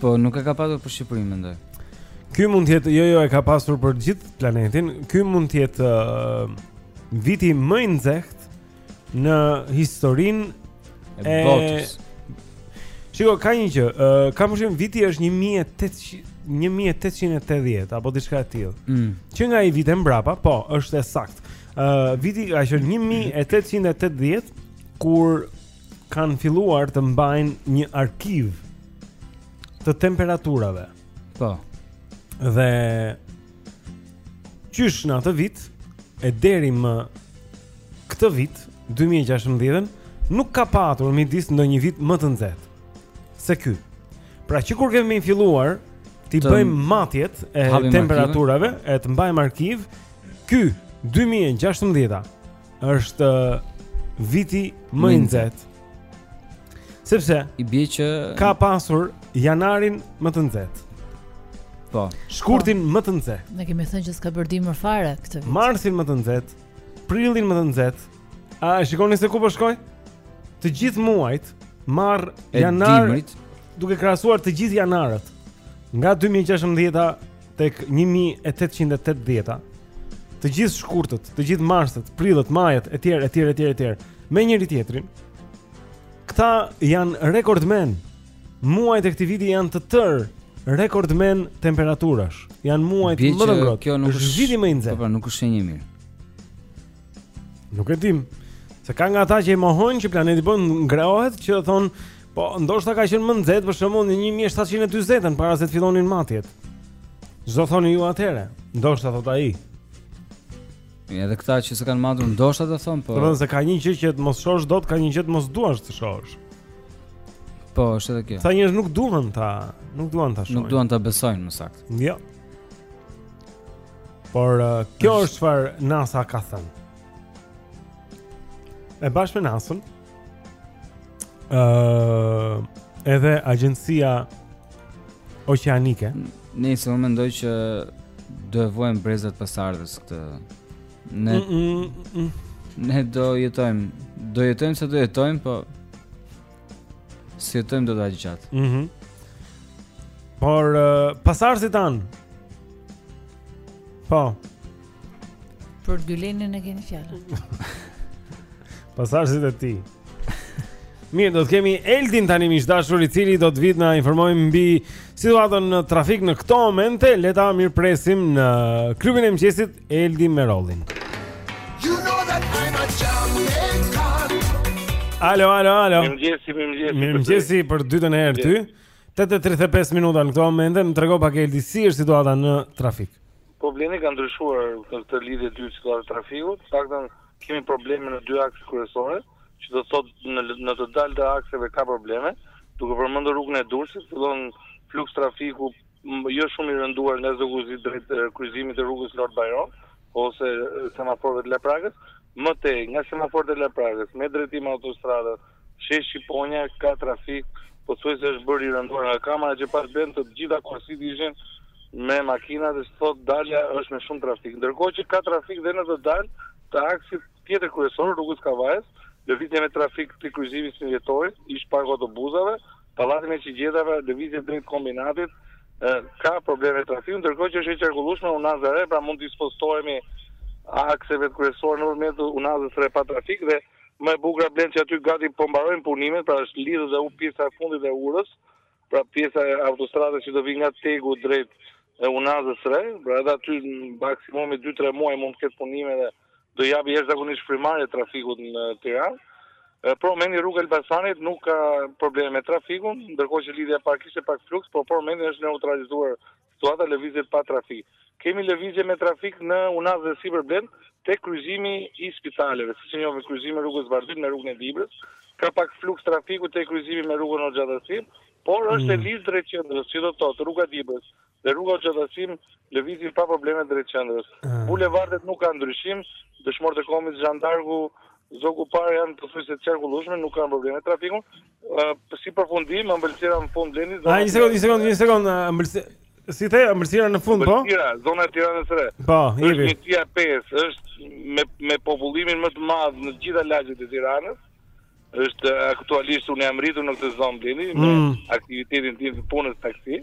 Po nuk e ka patur për Shqipërinë mendoj. Ky mund të jetë jo jo e ka pasur për gjithë planetin. Ky mund të jetë uh, viti më i nxehtë në historinë e botës. Shiko, ka një gjë, uh, ka për shembull viti është 1800, 1880, apo diçka e tillë. Mm. Që nga ai vit e mbrapa, po, është e saktë. Uh, viti ka qenë 1880, kur kanë filluar të mbajnë një arkiv të temperaturave. Po. Dhe qysh në atë vit e deri më këtë vit, 2016-ën, nuk ka patur midis ndonjë vit më të nxehtë se ky. Pra që kur kemi filluar t'i bëjmë matjet e temperaturave, arkive. e të mbajmë arkiv, ky 2016-a është viti më i nxehtë. Sepse i bie që ka pasur janarin më të nxehtë. Po. Shkurtin po. më të nxehtë. Ne kemi thënë që s'ka bërë dimër fare këtë vit. Marsin më të nxehtë. Prillin më të nxehtë. A e shikoni se ku po shkoj? Të gjithë muajt marr janar dimrit. duke krahasuar të gjithë janarët nga 2016-a tek 1880-a. Të gjithë shkurtët, të gjithë marset, prillët, majët etj etj etj etj me njëri tjetrin. Këta janë rekordmen Muajt e këtij viti janë të tërë rekordmen temperaturash. Janë muajt më të ngrohtë. Ky është viti më i nxehtë. Po, pra, nuk është shenjë e mirë. Nuk e dim. Se ka nga ata që e mohojnë që planeti po ngrohet, që thonë, po ndoshta ka qenë më nxehtë për shembull në 1740-ën para se të fillonin matjet. Ç'do thoni ju atëherë, ndoshta thotë ai. Edhe këta që s'e kanë matur ndoshta të thonë, po. Domethënë se ka një gjë që të mos shohësh dot, ka një gjë të mos duash të shohësh. Po, është edhe kjo. Ca njerëz nuk duan ta, nuk duan ta shohin. Nuk duan ta besojnë më saktë. Jo. Por uh, kjo është çfarë NASA ka thënë. E bashkë me NASA-n, ë uh, edhe agjencia oqeanike. Se unë mendoj që do e vuajnë brezat pasardhës këtë ne mm, mm, mm. ne do jetojmë, do jetojmë se do jetojmë, po s'jetojmë dot aq gjatë. Mhm. Mm Por uh, pasardhësit tanë. Po. Për Gylenin e keni fjalën? Pasardhësit e tij Mirë, do të kemi Eldin tani miq të dashur i cili do të vijë të na informojë mbi situatën në trafik në këto momente. Le ta mirëpresim në klubin e mëngjesit Eldi Merollin. You know that I'm a champion. Alo, alo, alo. Mirëmëngjes, mirëmëngjes. Mirëmëngjes për të dytën herë ty. 8:35 minuta në këto momente, më trego pak Eldi si është situata në trafik. Po Blendi ka ndryshuar në këtë lidhje e dytë situata e trafikut, faktikisht kemi probleme në dy akse kryesore, që do të thotë në në të dalje të akseve ka probleme, duke përmendur rrugën e Durrësit fillon fluks trafiku jo shumë i rënduar nga Zogu i Zi drejt kryqëzimit të rrugës Lord Byron ose semaforëve të Laprakës, më tej nga semaforët e Laprakës me drejtim autostradës, Sheshi Shqiponja ka trafik pothuajse është bërë i rënduar nga kamera që pashë Blend të gjitha korsitë ishin me makina dhe do thotë dalja është më shumë trafik. Ndërkohë që ka trafik dhe në të dalë të aksit tjetër kryesor rrugës së Kavajës, lëvizje me trafik te kryqëzimi 21 Dhjetorit, ish parku autobusave, pallati me shigjeta, lëvizje drejt kombinatit ka probleme trafiku, ndërkohë që është e qarkullueshme unaza e re, pra mund të spostohemi akseve të kryesore nëpërmjet unazës së re pa trafik dhe Më e bukura Blend që aty gati po mbarojnë punimet, pra është lidhur dhe pjesa e fundit e urës, pra pjesa e autostradës që do vi nga Tegu drejt Unazës së Re, pra edhe aty maksimumi 2-3 muaj mund të ketë punime dhe do japi jashtëzakonisht frymëmarrje trafikut në Tiranë. Për momentin rruga e Elbasanit nuk ka probleme me trafikun, ndërkohë që lidhja e parë kishte pak fluks, por për momentin është neutralizuar Situata lëvizet pa trafik. Kemi lëvizje me trafik në Unazë dhe sipër Blend tek kryqëzimi i spitaleve, siç e njohim kryqëzimin e rrugës Bardhyl me rrugën e Dibrës, ka pak fluks trafiku te kryqëzimi me rrugën Hoxha Tahsim, por është e lirë drejt qendrës, që do të thotë rruga e Dibrës dhe rruga Hoxha Tahsim lëvizin pa probleme drejt qendrës. Bulevardet nuk kanë ndryshim, Dëshmorët e Kombit, Zhan D'Arku, Zogu i Parë janë pothuajse të qarkullueshme, nuk kanë probleme trafiku, si përfundim, ëmbëlsira në fund Blendi. Zona... A një sekond, një sekond, një sekond, ëmbëlsira. Si the, ëmbëlsira në fund, po? Ëmbëlsira, zona e Tiranës së Re. Po, jepi. Është njësia 5, është me me popullimin më të madh në të gjitha lagjet e Tiranës. Është aktualisht unë jam rritur në këtë zonë Blendi mm. me aktivitetin tim të punës taksi.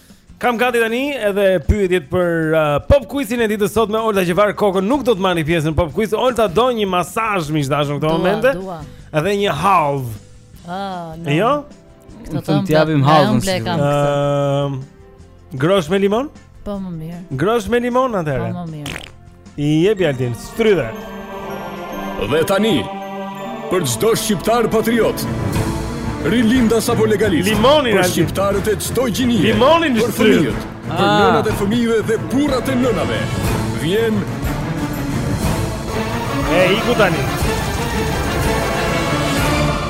Kam gati tani edhe pyetjet për uh, pop quizin e ditës sot me Olta që var kokën nuk do të marri pjesë në pop quiz. Olta do një masazh miq të dashur këto momente. Dua. Edhe një hallvë. Ah, no. Jo? Do të japim hallvën. Ëm Grosh me limon? Po më mirë. Grosh me limon atëherë. Po më mirë. Jepi Altin shtrydhe. Dhe tani për çdo shqiptar patriot. Rilindas apo legalist. Limonin për shqiptarët e çdo gjinie. Limonin për fëmijët, për ah. nënat e fëmijëve dhe burrat e nënave. Vjen E iku tani.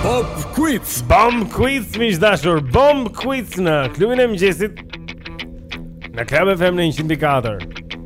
Pop Quiz. Bomb Quiz miq të dashur. Bomb Quiz në klubin e mëngjesit. Në Club FM 104.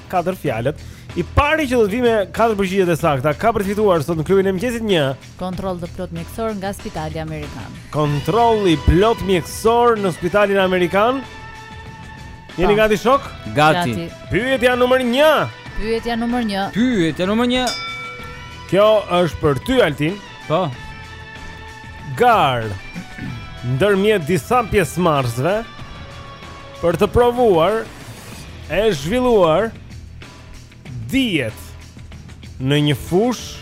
katër fjalët. I pari që do të vime katër përgjigje të sakta ka për të fituar sot në klubin e mëngjesit një kontroll të plotë mjekësor nga Spitali Amerikan. Kontroll i plotë mjekësor në Spitalin Amerikan. Jeni po. gati shokë? Gati. gati. Pyetja numër 1. Pyetja numër 1. Pyetja numër 1. Kjo është për ty Altin. Po. Garë ndërmjet disa pjesëmarrësve për të provuar e zhvilluar dijet në një fushë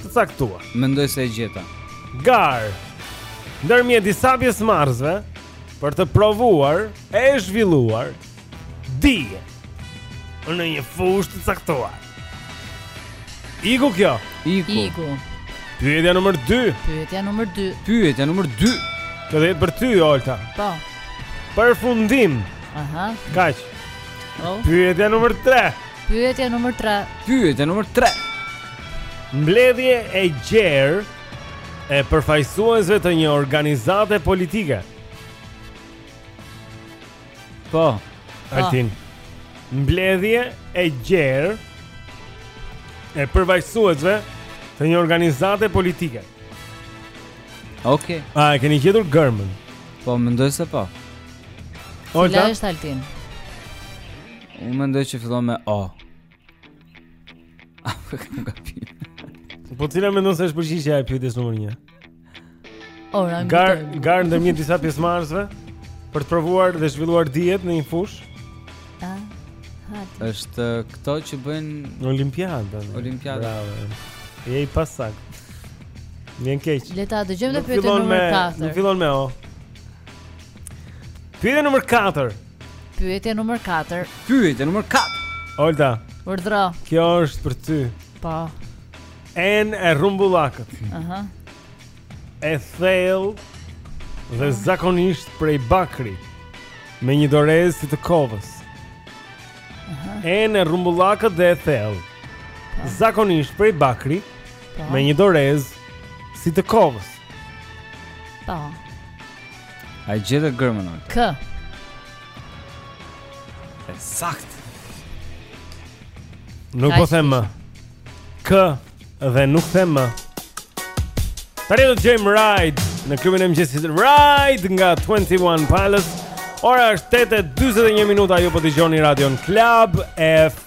të caktuar. Mendoj se e gjeta. Garë. Ndërmjet disa pjesëmarrësve për të provuar e zhvilluar dijet Në një fushë të caktuar. Iku kjo. Iku. Iku. Pyetja numër 2. Pyetja numër 2. Pyetja numër 2. Edhe për ty, Olta. Po. Përfundim. Aha. Kaq. Po. Pyetja numër 3. Pyetja numër 3. Pyetja numër 3. Mbledhje e gjerë e përfaqësuesve të një organizate politike. Po. Altin. Ah. Mbledhje e gjerë e përfaqësuesve të një organizate politike. Okej. Okay. A e keni gjetur gërmën? Po, mendoj se po. Olta. Cila është Altin? Unë mendoj që fillon me O. Ah, po cila mendon se është përgjigja e pyetjes numër 1? Ora, garë garë ndërmjet disa pjesëmarrësve për të provuar dhe zhvilluar dijet në një fushë. Ah. Është uh, këto që bëjnë olimpiada. Olimpiada. Je i pasaktë. Më vjen keq. Le ta dëgjojmë dhe pyetjen numër 4. Nuk fillon me o. Pyetja numër 4. Pyetja numër 4. Pyetja numër 4. Olta. Urdhro. Kjo është për ty. Po. Enë e rrumbullakët. Aha. Uh -huh. E thellë dhe uh -huh. zakonisht prej bakri me një dorezë si të kovës. Aha. Uh -huh. Enë e rrumbullakët dhe e thellë. Po. Zakonisht prej bakri po. me një dorezë si të kovës. Po. A e gjete gërmën atë. Kë? Saktë. Nuk po them më. Kë dhe nuk them më. Tani do të dëgjojmë Ride në klubin e mëngjesit. Ride nga 21 Pilots. Ora është 8:41 minuta, ju po dëgjoni Radion Club F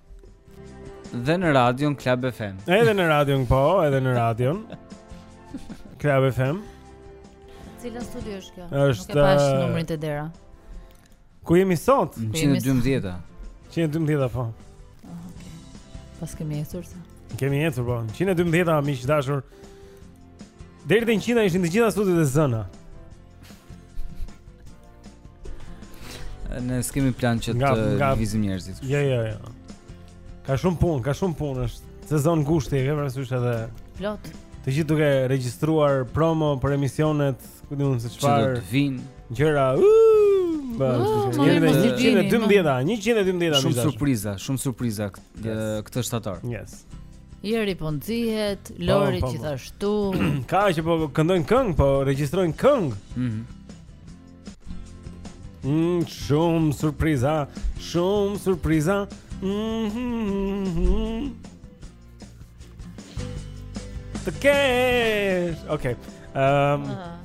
Dhe në radion Klab FM Edhe në radion, po, edhe në radion Klab FM Cila studio është kjo? Është... Nuk e pash eh, numrin të dera Ku jemi sot? Në 112 112 po ah, Paskemi ecur sa Kemi ecur po Në 112 miq të dashur Deri te njëqindta ishin të gjitha studiot e zëna Ne s'kemi plan që nga, të nga... bezdisim njerëzit. Jo, jo, jo. Ka shumë punë, ka shumë punë, është sezon gushti, e ke parasysh edhe plot. Të gjithë duke regjistruar promo për emisionet, ku di unë se çfarë. Që do të vinë gjëra. Jemi në 112, 112. Shumë surpriza, shumë surpriza këtë shtator. Yes. Jeri po nxihet, po, Lori po, po. gjithashtu. Ka që po këndojnë këngë, po regjistrojnë këngë. Mhm. Mm, shumë surpriza, shumë surpriza. Mhm. Mm -hmm. Të kesh. Okej. Okay. Ehm. Um, uh -huh.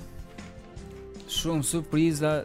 Shumë surpriza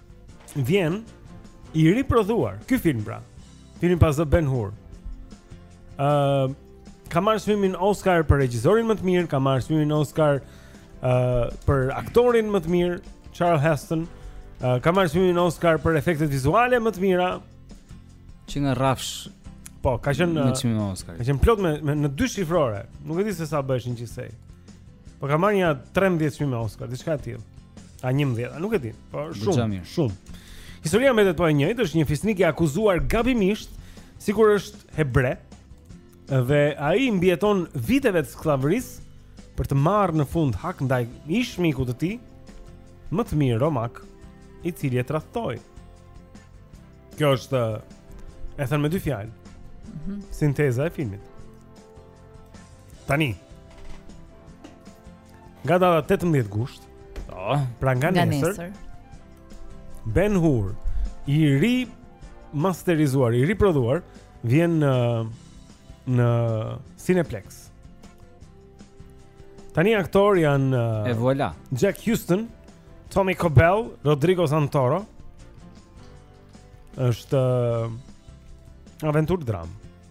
vjen i riprodhuar. Ky film pra. Filmi pas i Ben Hur. Ëm uh, ka marrë çmimin Oscar për regjisorin më të mirë, ka marrë çmimin Oscar ë uh, për aktorin më të mirë, Charlton Heston. Uh, ka marrë çmimin Oscar për efektet vizuale më të mira që nga rrafsh. Po, ka qenë me çmimin Oscar. Ka qenë plot me, me në dyshifrore. Nuk e di se sa bëheshin gjithsej. Po ka marrë nja 13 çmime Oscar, diçka e tillë. A 11, a nuk e di, po shumë, shumë. Historia mbetet po e njëjtë, është një fisnik i akuzuar gabimisht, sikur është hebre, dhe ai mbijeton viteve të skllavërisë për të marrë në fund hak ndaj ish mikut të tij, më të mirë romak, i cili e tradhtoi. Kjo është e thënë me dy fjalë. Mm -hmm. Sinteza e filmit. Tani. Nga data 18 gusht, oh, pra nga, nga nesër. Ben Hur i rimasterizuar, i riprodhuar vjen në në Cineplexx. Tani aktorë janë uh, E voilà. Jack Huston, Tommy Cobell, Rodrigo Santoro. Është uh, aventurë dramë.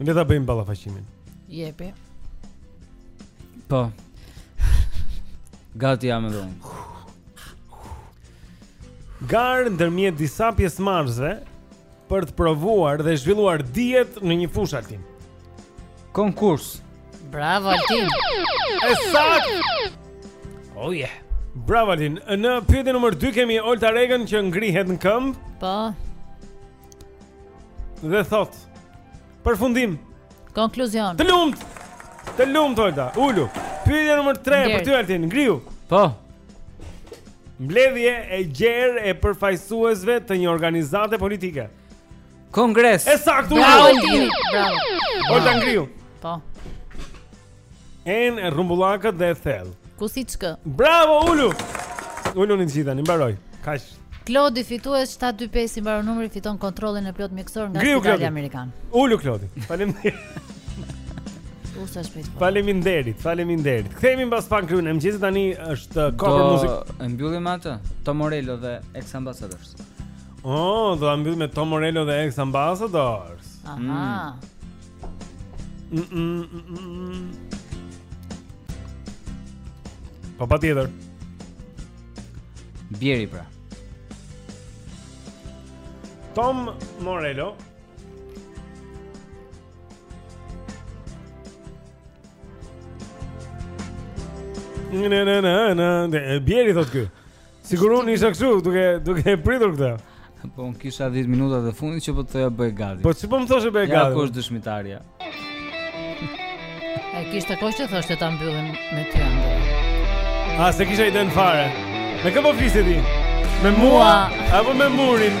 Le ta bëjmë ballafaqimin. Jepi. Po. Gati jam edhe unë. Garë ndërmjet disa pjesëmarrësve për të provuar dhe zhvilluar dijet në një fushë Altin. Konkurs. Bravo Altin. E saktë. Oh yeah. Bravo Altin. Në pyetjen numër 2 kemi Olta Regan që ngrihet në këmbë. Po. Dhe thot Përfundim Konkluzion Të lumt Të lumt Olta Ulu Pyetja numër 3 Për ty Altin Ngriu Po Mbledhje e gjer e përfaqësuesve të një organizate politike Kongres E saktë Bravo Olta Ngriu Po En e rrumbullakët dhe e thellë. Kusiçkë. Bravo Ulu. Uluni gjithë tani mbaroi. Kaq? Klodi fitues 725 i mbaron numri fiton kontrollin e plot mjekësor nga Spitali Amerikan. Ulu Klodi. Faleminderit. U sa shpejt. Po. Faleminderit, faleminderit. Kthehemi mbas pak klubin e mëngjesit tani është kohë për muzikë. Do mbyllim me atë. Tom Morello dhe X Ambassadors. Oh, do ta mbyllim me Tom Morello dhe X Ambassadors. Aha. Mm. Mm -mm -mm. Po patjetër. Bjeri pra. Tom Morello. Në në në në, bjeri thot ky. Sikur unë isha kështu duke duke e pritur këtë. Po un kisha 10 minuta të fundit që po të thoja bëj gati. Po si po më thoshe bëj gati? Ja ku është dëshmitarja. Ai kishte kohë që thoshte ta mbyllim me ty andaj. A s'e kisha idenë fare. Me kë po flisje ti? Me mua apo me murin?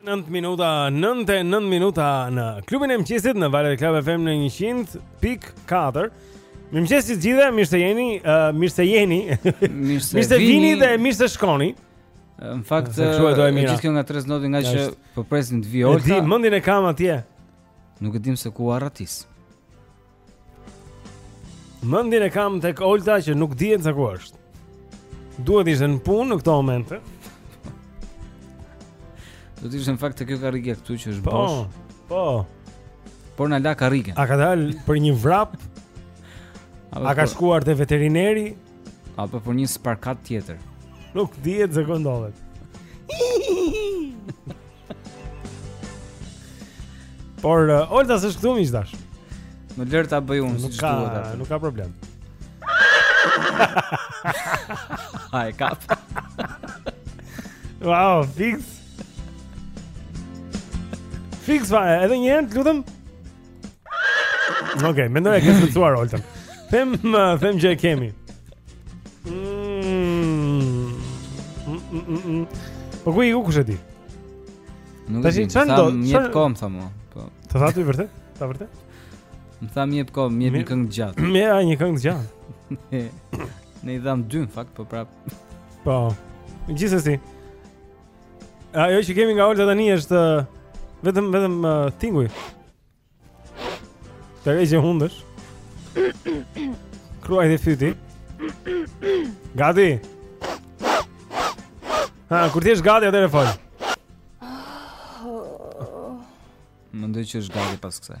9 minuta, 9 e 9 minuta në klubin e mëngjesit në valët e Club FM në 100.4 Mirëmëngjes të gjithëve, mirë se jeni, uh, mirë se jeni, mirë se vini dhe mirë se shkoni Në fakt, e gjithë kjo ngatërresë ndodh ngaqë po presim të vijë Olta E di, mendjen e kam atje Nuk e dim se ku arratis Mendjen e kam tek Olta që nuk dihet se ku është Duhet ishte në punë në këto momente Do të ishte në fakt te kjo karrike këtu që është po, bosh Po, Por na la karriken A ka dalë për një vrap A ka shkuar te veterineri A për një sparkatë tjetër Nuk dihet se ku ndodhet Por uh, Olta s'është këtu miq të dashur. Më lër ta bëj unë siç duhet atë. Nuk ka problem. A e kap. wow, fiks. Fiks, edhe një herë, të lutem. Okej, okay, mendoj e ke shpëtuar Oltën. Them, them që e kemi. Mm. Mm, mm, mm, mm. Po ku, ku, kush e di? Nuk e di. S'ka një këngë tha mua. Po. Të tha ty vërtet? Ta vërtet? Më tha më jep ko, më jep një këngë të gjatë Më jep një këngë të gjatë Ne i dham dy në fakt, po prap Po Gjithsesi Ajo që kemi nga Olta tani është vetëm vetëm uh, tinguj. Tërheqje hundësh. Kruajtje fyti. Gati. Ha, kur të jesh gati atëherë fol. Mendoj që është gati pas kësaj.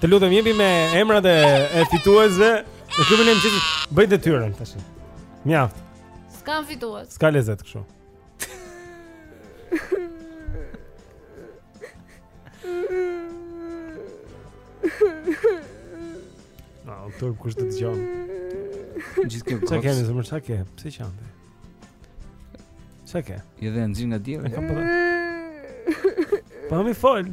Të lutem jepi emrat e, e fituesve në klubin e mëngjesit. Bëj detyrën tash. Mjaft. S'kam fitues. S'ka lezet kështu. Na, ah, turp kush të dëgjon. Gjithkund. Çka kemi zemër, çka ke? Pse qan? Çka ke? Je dhe nxir nga dielli. Kam po. Po më fol.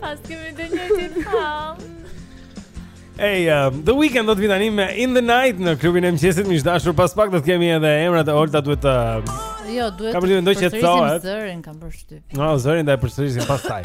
Pas kemi të njëjtin hall Ej, um, The Weeknd do të vijë tani me In The Night në klubin e mëngjesit Miq të dashur pas pak do të kemi edhe emrat e Olta duhet të uh, Jo, duhet të përsërisim zërin Kam përshtypje Jo, zërin dhe e përsërisim pastaj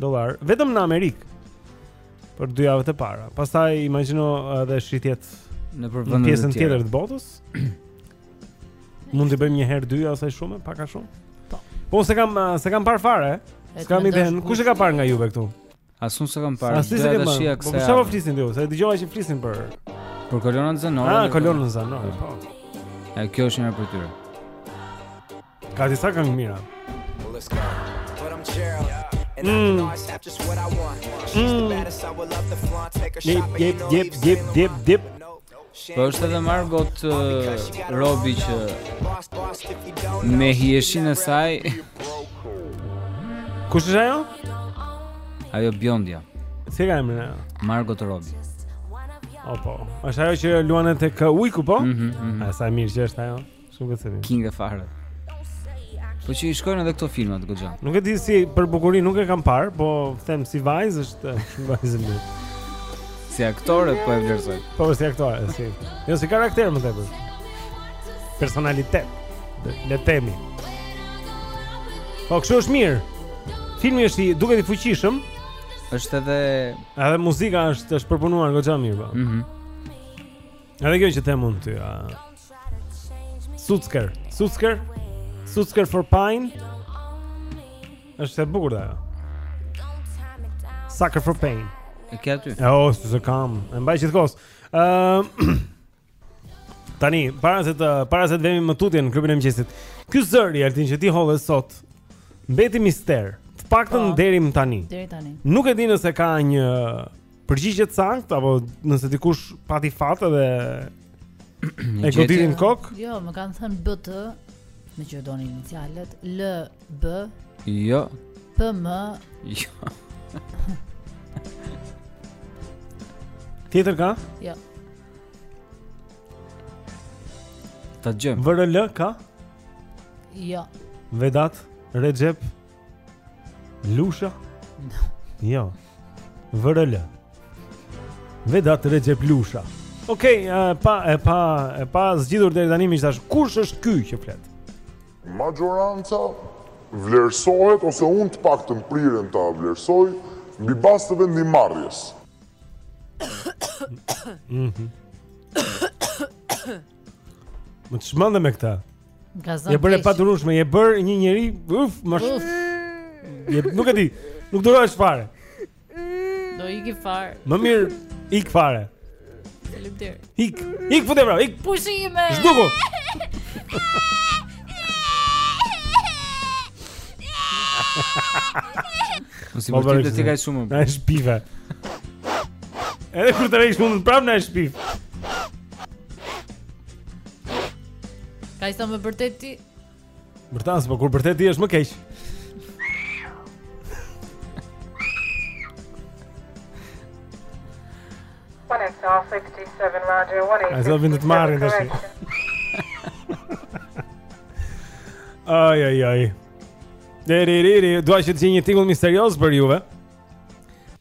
dollar vetëm në Amerikë për dy javët e para. Pastaj imagjino edhe shitjet në përvendën e pjesën tjetër të botës. Mund të bëjmë një herë dy ose shumë, pak a shumë. Po. Po s'e kam s'e kam parë fare. S'kam idenë. Kush e ka parë nga juve këtu? As unë s'e kam parë. As unë s'e kam parë. Po për ça po flisnit ju? Se dëgjova që flisin për për kolonën zanore. Ah, kolonën zanore, po. Ai kjo është një prej tyre. Ka disa këngë të mira. Mm. Dip, dip, dip, dip, dip, dip. Po është edhe Margot uh, Robbie që me hijeshinë e saj. Kush është ajo? Ajo biondja. Si e ka emrin ajo? Margot Robbie. Opo, është ajo që luan tek ujku po? Mhm. Mm mm -hmm. Sa mirë që është ajo. Shumë e mirë. Kinge fare. Po që i shkojnë edhe këto filmat goxha. Nuk e di si për bukurinë, nuk e kam parë, po them si vajzë është shumë vajzë e mirë. Si aktore po e vlerësoj. Po si aktore, si. Jo si karakter më tepër. Personalitet. Le të themi. Po kështu është mirë. Filmi është, duket i fuqishëm. Është edhe edhe muzika është është përpunuar goxha mirë, po. Mhm. Mm Edhe kjo që them unë ty. Sutsker, Sutsker, Sutsker for Pine. Është e bukur ajo. Sucker for Pain. E ke aty? Jo, s'e kam. E mbaj gjithë kohës. Uh, tani, para se të, para se të vemi më tutje në klubin e mëngjesit, ky zëri, Altin, që ti dhe sot, mbeti mister, të paktën po. Deri tani. Deri tani. Nuk e di nëse ka një Përgjigje të saktë apo nëse dikush pati fat edhe e goditi në kokë? Jo, më kanë thënë BT, në që doni inicialet, L B. Jo. P M. Jo. Tjetër ka? Jo. Ta gjejmë. VRL ka? Jo. Vedat Rexhep Lusha? Jo. VRL. Vedat Rexhep Lusha. Okej, e pa, e pa, e pazgjidhur deri tani mish tash kush është ky që flet? Mazhoranca vlerësohet ose unë të paktën prirem ta vlerësoj mbi bazë të vendimmarrjes. Mhm. Më të çmende me këtë. Gazon. Je bërë e padurueshme, je bërë një njeri, uf, më sh. Je nuk e di, nuk durohesh fare. Do iki fare. Më mirë ik fare. Faleminderit. Ik, ik fute pra, ik. Pushime. Zhduku. Mos i bëj të tikaj shumë. Na është pirë. Edhe kur të rejsh mundën prap na është pive. Ka i sa më bërtet ti? Bërtas, po kur bërtet ti është më keq. A zë vindë të marrin të shi Aj, aj, aj Deri, deri, dua që të gjej një tingull misterioz për juve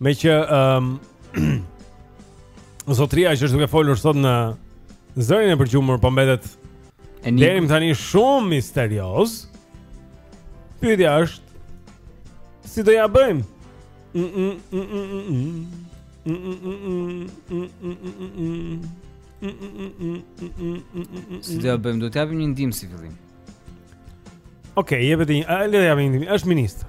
Meqë um, zotëria që është duke folur sot në Zërin e përgjumur po mbetet deri tani shumë misterioz Pyetja është Si do ja bëjmë Si do ja bëjmë Do t'japim një ndihmë si fillim Ok, jepet një, a le të japim një, është ministër.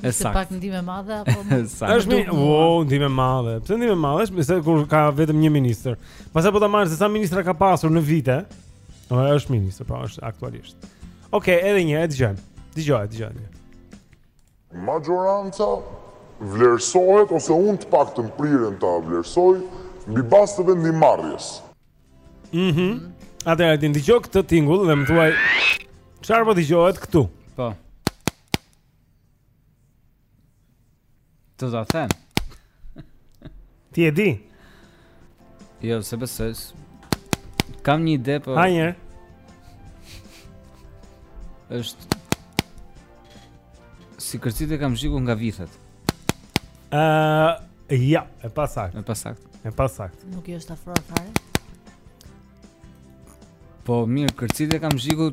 Është saktë. pak ndihmë e madhe apo më? Saktë. Është një, wow, ndihmë e madhe. Pse ndihmë e madhe? Është sikur ka vetëm një ministër. Pastaj po ta marrë se sa ministra ka pasur në vite. Po është ministër, po është aktualisht. Ok, edhe një herë e dëgjojmë. Dëgjoje, dëgjoje. Maxhoranca vlerësohet ose unë të paktën priren ta vlerësoj mbi bazë të vendimmarrjes. Mhm. Atëherë ti dëgjo këtë tingull dhe më thuaj çfarë po dëgjohet këtu. Po. Ta them. Ti e di? Jo, s'e besoj. Kam një ide, po. Hajde. Është si kërcitje kamxhiku nga vithet. Ëh, uh, ja, e pasaktë. E pasaktë. E pasaktë. Nuk i është afruar fare. Po mirë, kërcitje kamxhiku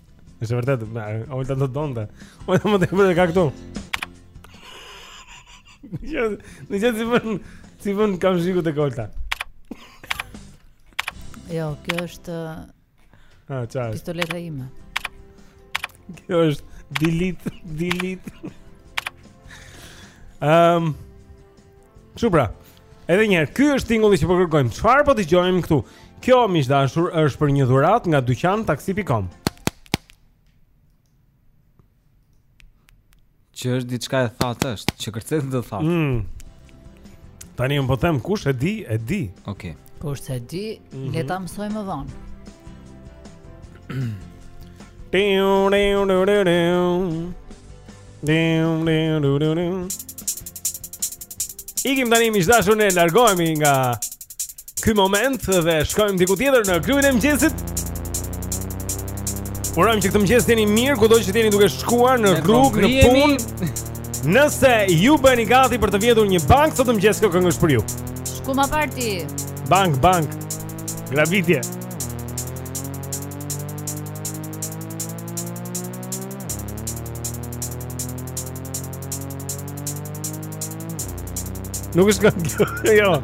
Është vërtetë, Olta do donte. Olta më tepër e ka këtu. Jo, në jetë si vën, si vën kamxhikun tek Olta. Jo, kjo është Ha, çaj. Pistoleta ime. Kjo është delete, delete. Ehm. Um, Çupra. Edhe një herë, ky është tingulli që po kërkojmë. Çfarë po dëgjojmë këtu? Kjo miq të dashur është për një dhuratë nga dyqantaksi.com. Që është diçka e thatë është, që kërcet e thatë. Mm. Tani unë po them kush e di, e di. Okej. Okay. Kush e di, mm -hmm. le ta mësojë më vonë. Teu, teu, teu, teu, teu. Ikim tani miq të dashur ne largohemi nga ky moment dhe shkojmë diku tjetër në klubin e mëngjesit Urojmë që këtë mëngjes të jeni mirë, kudo që të jeni duke shkuar në rrugë, në punë Nëse ju bëheni gati për të vjedhur një bankë, sot në mëngjes kjo këngë është për ju Shku ma parti Bankë, bankë, grabitje Nuk është kënga kjo, jo.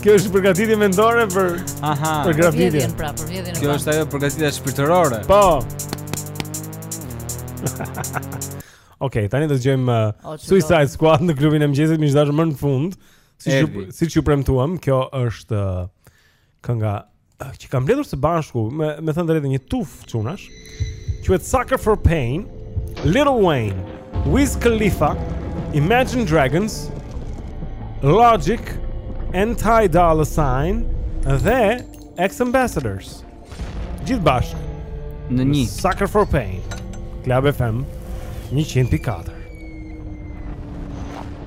Kjo është përgatitje mendore për Aha. Për grabitjen pra, për vjedhjen. Kjo është ajo përgatitja shpirtërore. Po. Okej, okay, tani do dëgjojmë uh, Suicide Squad në klubin e mëngjesit, miq të dashur më në fund. Siç siç ju premtuam, kjo është uh, kënga që ka mbledhur së bashku me me thënë të drejtën një tufë çunash. Quhet Sucker for Pain, Little Wayne, Wiz Khalifa, Imagine Dragons, Logic, and Ty Dolla Sign dhe X Ambassadors. Gjithë bashkë në një Sucker for Pain, Club FM 100.4.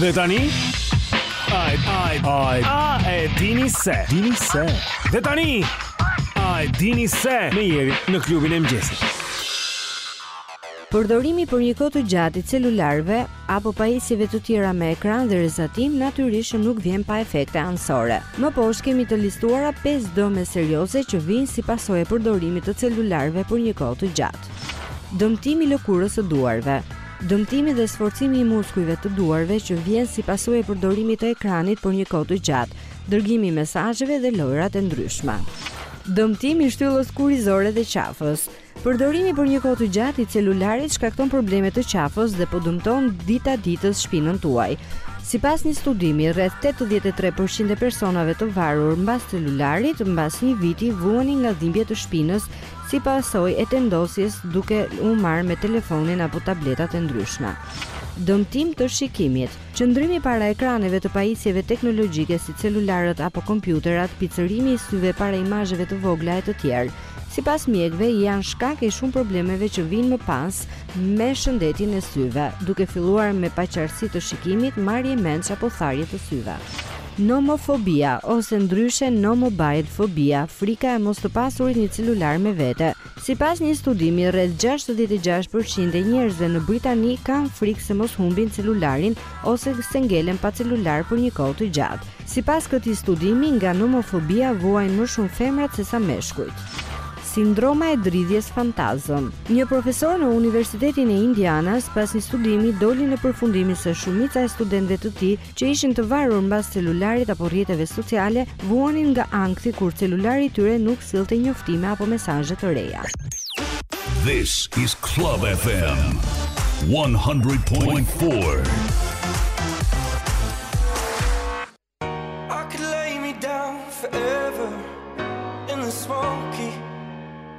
Dhe tani Ai ai ai a e dini se dini se Dhe tani ai dini se ne jemi në klubin e mëngjesit. Përdorimi për një kohë të gjatë i celularëve apo pajisjeve të tjera me ekran dhe rrezatim natyrisht nuk vjen pa efekte anësore. Më poshtë kemi të listuara 5 dëme serioze që vijnë si pasojë e përdorimit të celularëve për një kohë të gjatë. Dëmtimi i lëkurës së duarve. Dëmtimi dhe sforcimi i muskujve të duarve që vjen si pasojë e përdorimit të ekranit për një kohë të gjatë, dërgimi i mesazheve dhe lojërat e ndryshme. Dëmtimi i shtyllës kurrizore dhe qafës. Përdorimi për një kohë të gjatë i celularit shkakton probleme të qafës dhe po dëmton dita ditës shpinën tuaj. Sipas një studimi, rreth 83% e personave të varur mbas celularit, mbas një viti vuajnë nga dhimbje të shpinës si pasojë e tendosjes duke u marrë me telefonin apo tabletat e ndryshme. Dëmtim të shikimit Qëndrimi para ekraneve të pajisjeve teknologjike si celularët apo kompjuterat, picërimi i syve para imazheve të vogla e të tjerë, sipas mjekëve janë shkak i shumë problemeve që vijnë më pas me shëndetin e syve, duke filluar me paqartësi të shikimit, marrje mendsh apo tharje të syve. Nomofobia ose ndryshe no mobile fobia, frika e mos të pasurit një celular me vete, Sipas një studimi, rreth gjashtëdhjetë e gjashtë për qind e njerëzve në Britani kanë frikë se mos humbin celularin ose se ngelen pa celular për një kohë të gjatë. Sipas këtij studimi, nga nomofobia vuajnë më shumë femrat se sa meshkujt. Sindroma e dridhjes fantazëm. Një profesor në Universitetin e Indianas, pas një studimi, doli në përfundimin se shumica e studentëve të tij që ishin të varur mbas celularit apo rrjeteve sociale, vuanin nga ankthi kur celulari i tyre nuk sillte njoftime apo mesazhe të reja. This is Club FM 100.4.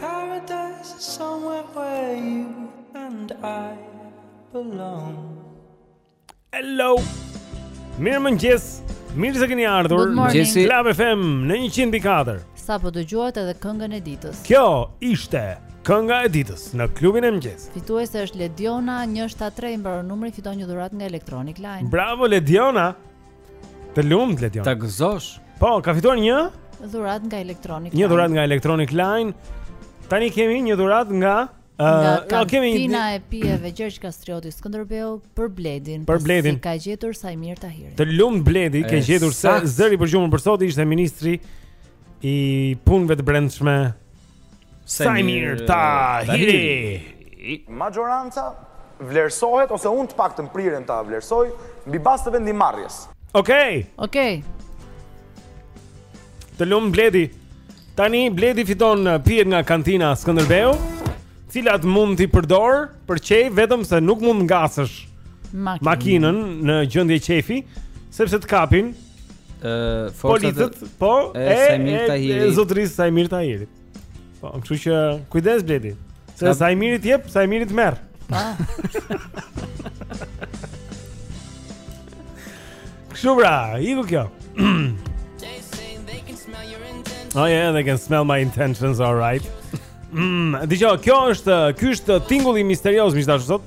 Paradise is somewhere where you and I belong Hello Mirëmëngjes Mirë se kini ardhur Good morning Club FM në 100.4 Sapo dëgjuat edhe këngën e ditës Kjo ishte kënga e ditës në klubin e mëngjesit. Fituese është Lediona 173 i mbaron numri fiton një dhuratë nga Electronic Line. Bravo Lediona. Të lumt Lediona. Ta gëzosh. Po, ka fituar një dhuratë nga Electronic. Një dhuratë nga Electronic Line. Tani kemi një dhuratë nga Nga uh, kantina kemi... e pijeve Gjergj Kastrioti Skënderbeu për Bledin. Për Bledin. Se ka gjetur Saimir Tahiri. Të lumt Bledi, ke gjetur se zëri i përgjuar për sot ishte ministri i punëve të brendshme Saimir Tahiri. Majoranca vlerësohet ose unë të paktën prirem ta vlerësoj mbi bazë të vendimmarrjes. Okej. Okej. Të lumtë Bledi. Tani Bledi fiton uh, pijet nga kantina Skënderbeu, cilat mund t'i përdor për qejf vetëm se nuk mund të ngasësh makinën, makinën në gjendje qejfi, sepse të kapin Ëh, forcat po e zotërisë Tahiri. E zotërisë Saimir Tahiri. Po, kështu që kujdes Bledi. Se Saimiri jep, Saimiri të merr. Ah. Kështu bra, iku kjo. Oh yeah, they can smell my intentions, all right. Mm, dëgjo, kjo është, ky është tingulli misterioz miq të dashur sot.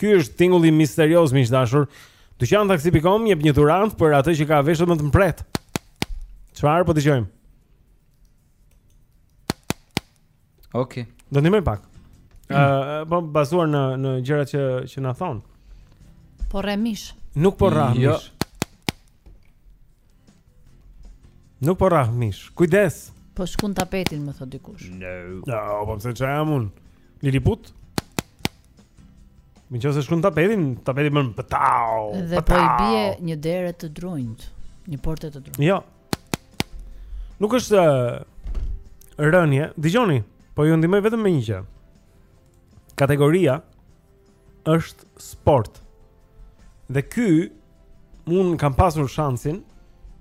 Ky është tingulli misterioz miq të dashur. Dyqan taksi.com jep një dhuratë për atë që ka veshët më të mprehtë. Çfarë po dëgjojmë? Okej. Do ndihmoj pak. Ëh, uh, po bazuar në në gjërat që që na thonë. Po rreh mish. Nuk po rrah mish. Jo. Nuk po rrah mish. Kujdes. Po shkund tapetin, më thotë dikush. Jo. Jo, po pse ça jam unë? Liliput. Në qoftë se shkund tapetin, tapeti bën patau. Dhe po i bie një dere të drunjtë, një porte të drunjtë. Jo. Nuk është rënie. Dgjoni, po ju ndihmoj vetëm me një gjë. Kategoria është sport. Dhe ky unë kam pasur shansin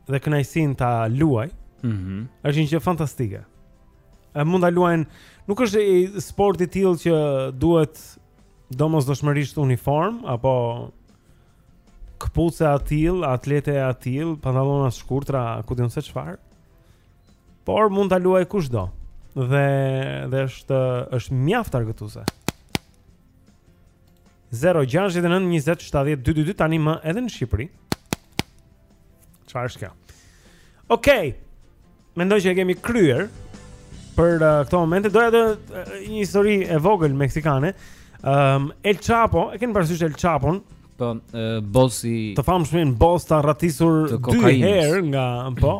dhe kënaqësinë ta luaj. Mhm. Është një gjë fantastike. A mund ta luajnë? Nuk është sport i tillë që duhet domosdoshmërisht uniformë apo këpucë e atillë, atlete e atillë, pantallona të shkurtra, ku di unë se çfarë. Por mund ta luajë kushdo. Dhe dhe është është mjaft argëtuese. 0-6-9-27-12-2 Tani më edhe në Shqipëri Çfarë është kjo? Okej Mendoj që e kemi kryer Për uh, këto momente Doja dhe uh, një histori e vogël meksikane um, El Chapo E keni parasysh El Chapon Po, uh, bosi Të famshmin bos të arratisur Dy herë nga Po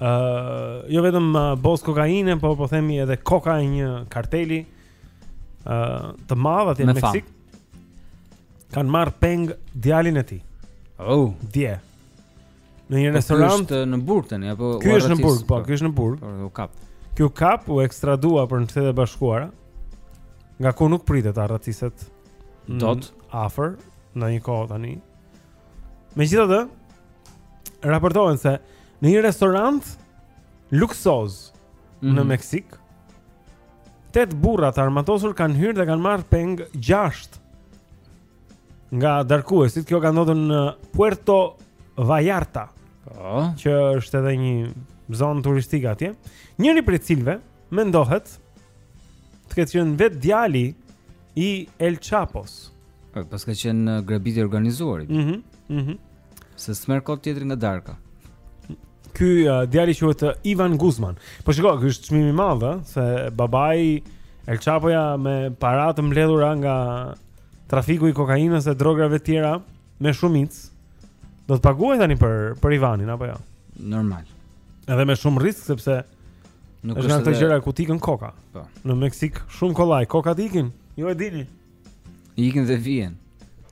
ë uh, jo vetëm uh, bos kokainë, po po themi edhe koka e një karteli ë uh, të madh atje në Meksikë. Kanë marrë peng djalin e tij. Oh, dje. Në një po restorant është në burg tani apo Ky është në burg, po, po, ky është në burg. Po, u kap. Ky u kap, u ekstradua për në Shtetet e Bashkuara. Nga ku nuk pritet të arratiset. Dot afër ndonjë kohë tani. Megjithatë, raportohet se në një restorant luksoz mm -hmm. në mhm. Meksik, tetë burra të armatosur kanë hyrë dhe kanë marrë peng 6 nga darkuesit. Kjo ka ndodhur në Puerto Vallarta. Po, që është edhe një zonë turistike atje. Njëri prej cilëve mendohet të ketë qenë vetë djali i El Chapos. Po paska qenë grabitje e organizuar. Mhm. Mm mhm. Mm Se s'merr dot tjetri nga darka. Ky uh, djali quhet uh, Ivan Guzman. Po shiko, ky është çmimi i madh, se babai El Chapoja me para të mbledhura nga trafiku i kokainës dhe drogave të tjera me shumicë. Do të paguajë tani për për Ivanin apo jo? Ja? Normal. Edhe me shumë risk sepse Nuk është nga ato gjëra ku të ikën koka. Po. Në Meksik shumë kollaj kokat ikin. Ju e dini. Ikin dhe vijnë.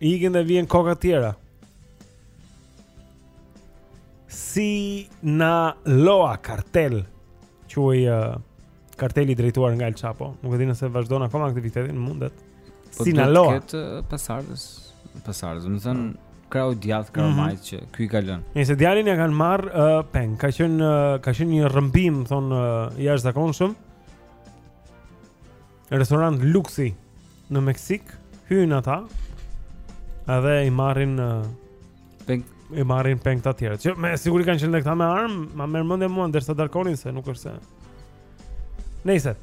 Ikin dhe vijnë koka të tjera. Sinaloa kartel Quhej uh, karteli i drejtuar nga El Chapo Nuk e di nëse vazhdon akoma aktivitetin Mundet Po Sinaloa. Këtë pasardhës, pasardhës, do të thënë krahu i djathtë, krahu mm -hmm. i majtë që ky i ka lënë. Nëse djalin ia kanë marrë uh, peng, ka qenë uh, ka qenë një rrëmbim thonë uh, i jashtëzakonshëm. Restorant luksi në Meksik, hyjnë ata. Edhe i marrin uh, peng i marrin peng të tjerë. Që me siguri kanë qenë këta me armë, ma merr mendja mua ndërsa darkonin se nuk është se. Nejse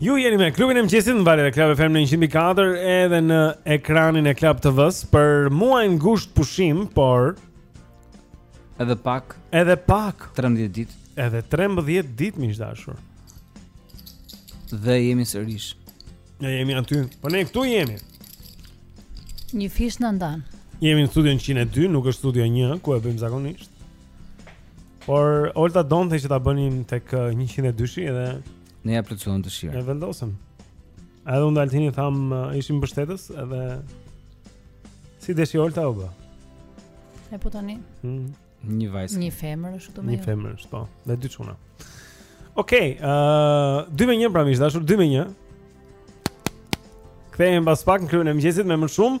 Ju jeni me klubin e mëngjesit në valët e Club FM në 104 edhe në ekranin e Club TV-së për muajin gusht pushim, por... Edhe pak. Edhe pak. 13 ditë. Edhe 13 ditë, miq të dashur. Dhe jemi sërish. Ne jemi aty. Po ne këtu jemi. Një fish në ndanë. Jemi në studion 102, nuk është studio 1, ku e bëjmë zakonisht. Por Olta donte që ta bënim tek 102-shi edhe ne ia plotësuam dëshirën. Ne vendosëm. Edhe unë dhe Altini thamë ishim mbështetës edhe si deshi Olta u bë. E po tani. Mm. Një vajzë. Një femër është këtu më. Një femër është po, me dy çuna. Okej, okay, uh, 2 me 1 pra miq të dashur 2 me 1. Kthehemi pas pak në klubin e mëngjesit me më shumë.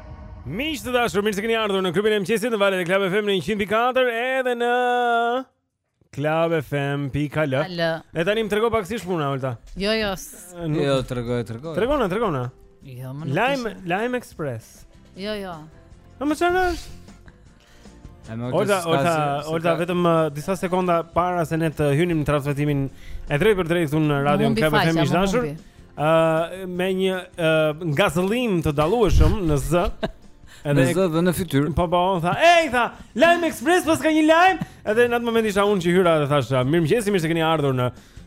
Miq të dashur, mirë se keni ardhur në klubin e mëngjesit në valët e Club FM në 104 edhe në Club FM pikë al. E tani më trego pak si ishte puna Olta. Jo, jo. Nuk... Jo, trego, trego. Tregona, tregona. Jo, më nuk. Lime, Lime Express. Jo, jo. A më çfarë është? Ojta, ojta, ojta vetëm uh, disa sekonda para se ne të hynim në transmetimin e drejtpërdrejtë në radion Club FM, miq të dashur. Ëh, uh, me një uh, ngazëllim të dallueshëm në zë. Edhe në zë dhe në fytyrë. Po po, tha, "Ej, tha, Lajme Express paska një lajm." Edhe në atë moment isha unë që hyra dhe thashë, "Mirëmëngjes, mirë se keni ardhur në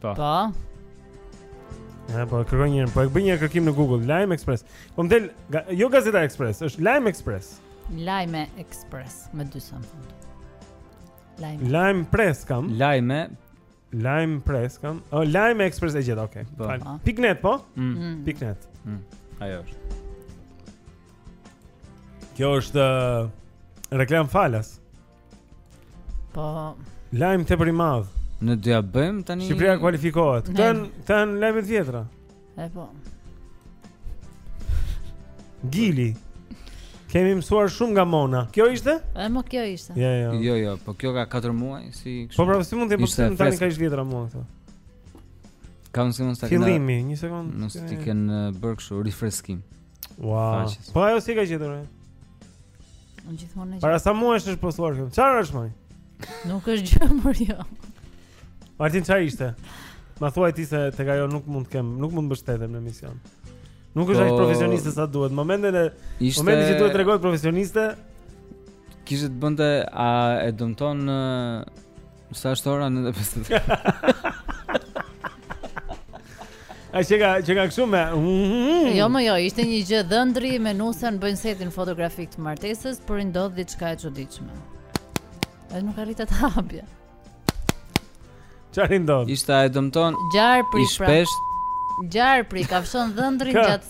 Po. Po. Ja, po kërkoj një, po e bëj një kërkim në Google, Lajme Express. Po më del, ga, jo Gazeta Express, është Lajme Express. Lajme Express me dy s. Lajm. Lajm Press kam. Lajm. Lajm Press kam. O oh, Lajme Express e gjeta, okay. Po. po. Piknet po? Mm. mm. Piknet. Mm. Ajo është. Kjo është uh, reklamë falas. Po. Lajm tepër i madh. Ne do ia bëjmë tani. Shqipëria kualifikohet. Tan tan lajmet e vjetra. E po. Gili. Kemi mësuar shumë nga Mona. Kjo ishte? E mo kjo ishte. Jo, jo. Jo, jo, po kjo ka 4 muaj si kështu. Po pra, si mund të bësh po tani ka ish vjetra mua këtu. Kam si mund të Fillimi, një sekond. Mos t'i kenë bërë kështu rifreskim. Ua. Po ajo s'e ka gjetur? Unë gjithmonë e. Para sa muajsh është postuar kjo? Çfarë është më? Nuk është gjë më jo. Martin çfarë ishte? Ma thuaj ti se tek ajo nuk mund të kem, nuk mund të mbështetem në emision. Nuk është po, aq profesioniste sa duhet. Momentin e ishte... momentin që duhet të tregohet profesioniste, kishte të bënte a e dëmton Sa është ora 9:50? A që ka, që ka këtu me... Jo, më jo, ishte një gjë dhëndri me nusën bëjnë setin fotografik të martesës, por i ndodh diçka e çuditshme. E nuk arrita ta hapja. Çfarë i ndodh? Ishte a e dëmton... Gjarpri, pra... Gjarpri kafshon dhëndrin gjatë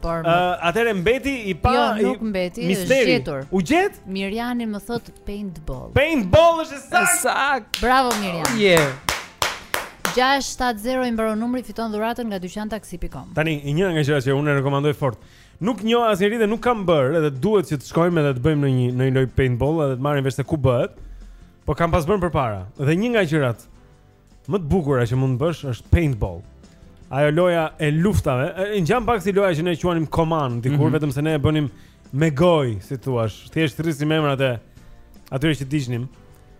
Po, më... uh, atëherë mbeti i pa jo, nuk mbeti, misteri. është gjetur. U gjet? Mirjani më thotë paintball. Paintball është saktë. Saktë. Bravo Mirjani. Oh, yeah. 670 i mbaron numri fiton dhuratën nga dyqantaxi.com. Tani, një nga gjërat që unë rekomandoj fort. Nuk njoh asnjeri dhe nuk kam bërë, edhe duhet që të shkojmë edhe të bëjmë në një në një lojë paintball edhe të marrim vesh se ku bëhet. Po kam pas bën përpara. Dhe një nga gjërat Më të bukura që mund të bësh është paintball. Ajo loja e luftave, e ngjan pak si loja që ne quanim koman, dikur mm -hmm. vetëm se ne e bënim me gojë, si të thuash, thjesht thërrisnim emrat e atyre që digjnim.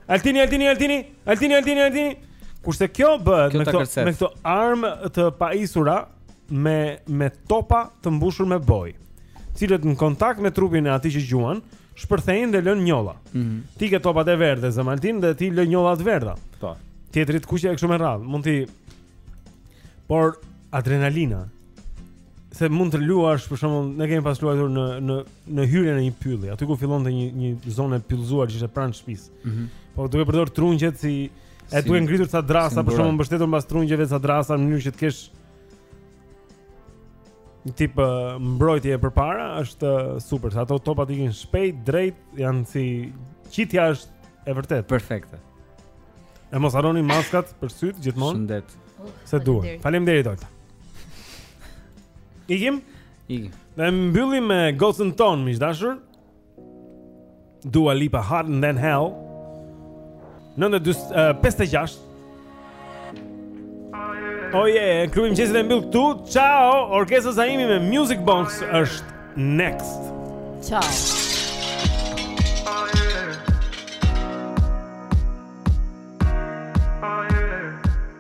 Altini, Altini, Altini, Altini, Altini, Altini. Kurse kjo bëhet me këto me këto armë të pajisura me me topa të mbushur me bojë, cilat në kontakt me trupin e atij që gjuan, shpërthejnë dhe lënë njolla. Mm -hmm. Ti ke topat e verdhe Zamaltin dhe ti lë njolla të verdha. Po. Tjetri të kuqe e kështu me radhë, mund ti por adrenalina se mund të luash për shembull ne kemi pas luajtur në në në hyrjen e një pylli aty ku fillonte një një zonë e pyllëzuar që ishte pranë shtëpisë. Mm -hmm. Po duhet të përdorësh trungjet si e si, duhet ngritur ca drasa si për shembull mbështetur mbas trungjeve ca drasa në mënyrë që të kesh Një tip uh, mbrojtje e përpara është uh, super. Se ato topat ikin shpejt, drejt, janë si qitja është e vërtetë. Perfekte. E mos harroni maskat për sytë gjithmonë. Shëndet. Se duhen. Faleminderit Olta. Ikim? Ikim. E mbyllim me gocën tonë, miq të dashur. Dua Lipa Hotter Than Hell 9.56 Oh yeah, Klubi i Mëngjesit e mbyll këtu Ciao, Orgesa Zaimi me Music Box është next Ciao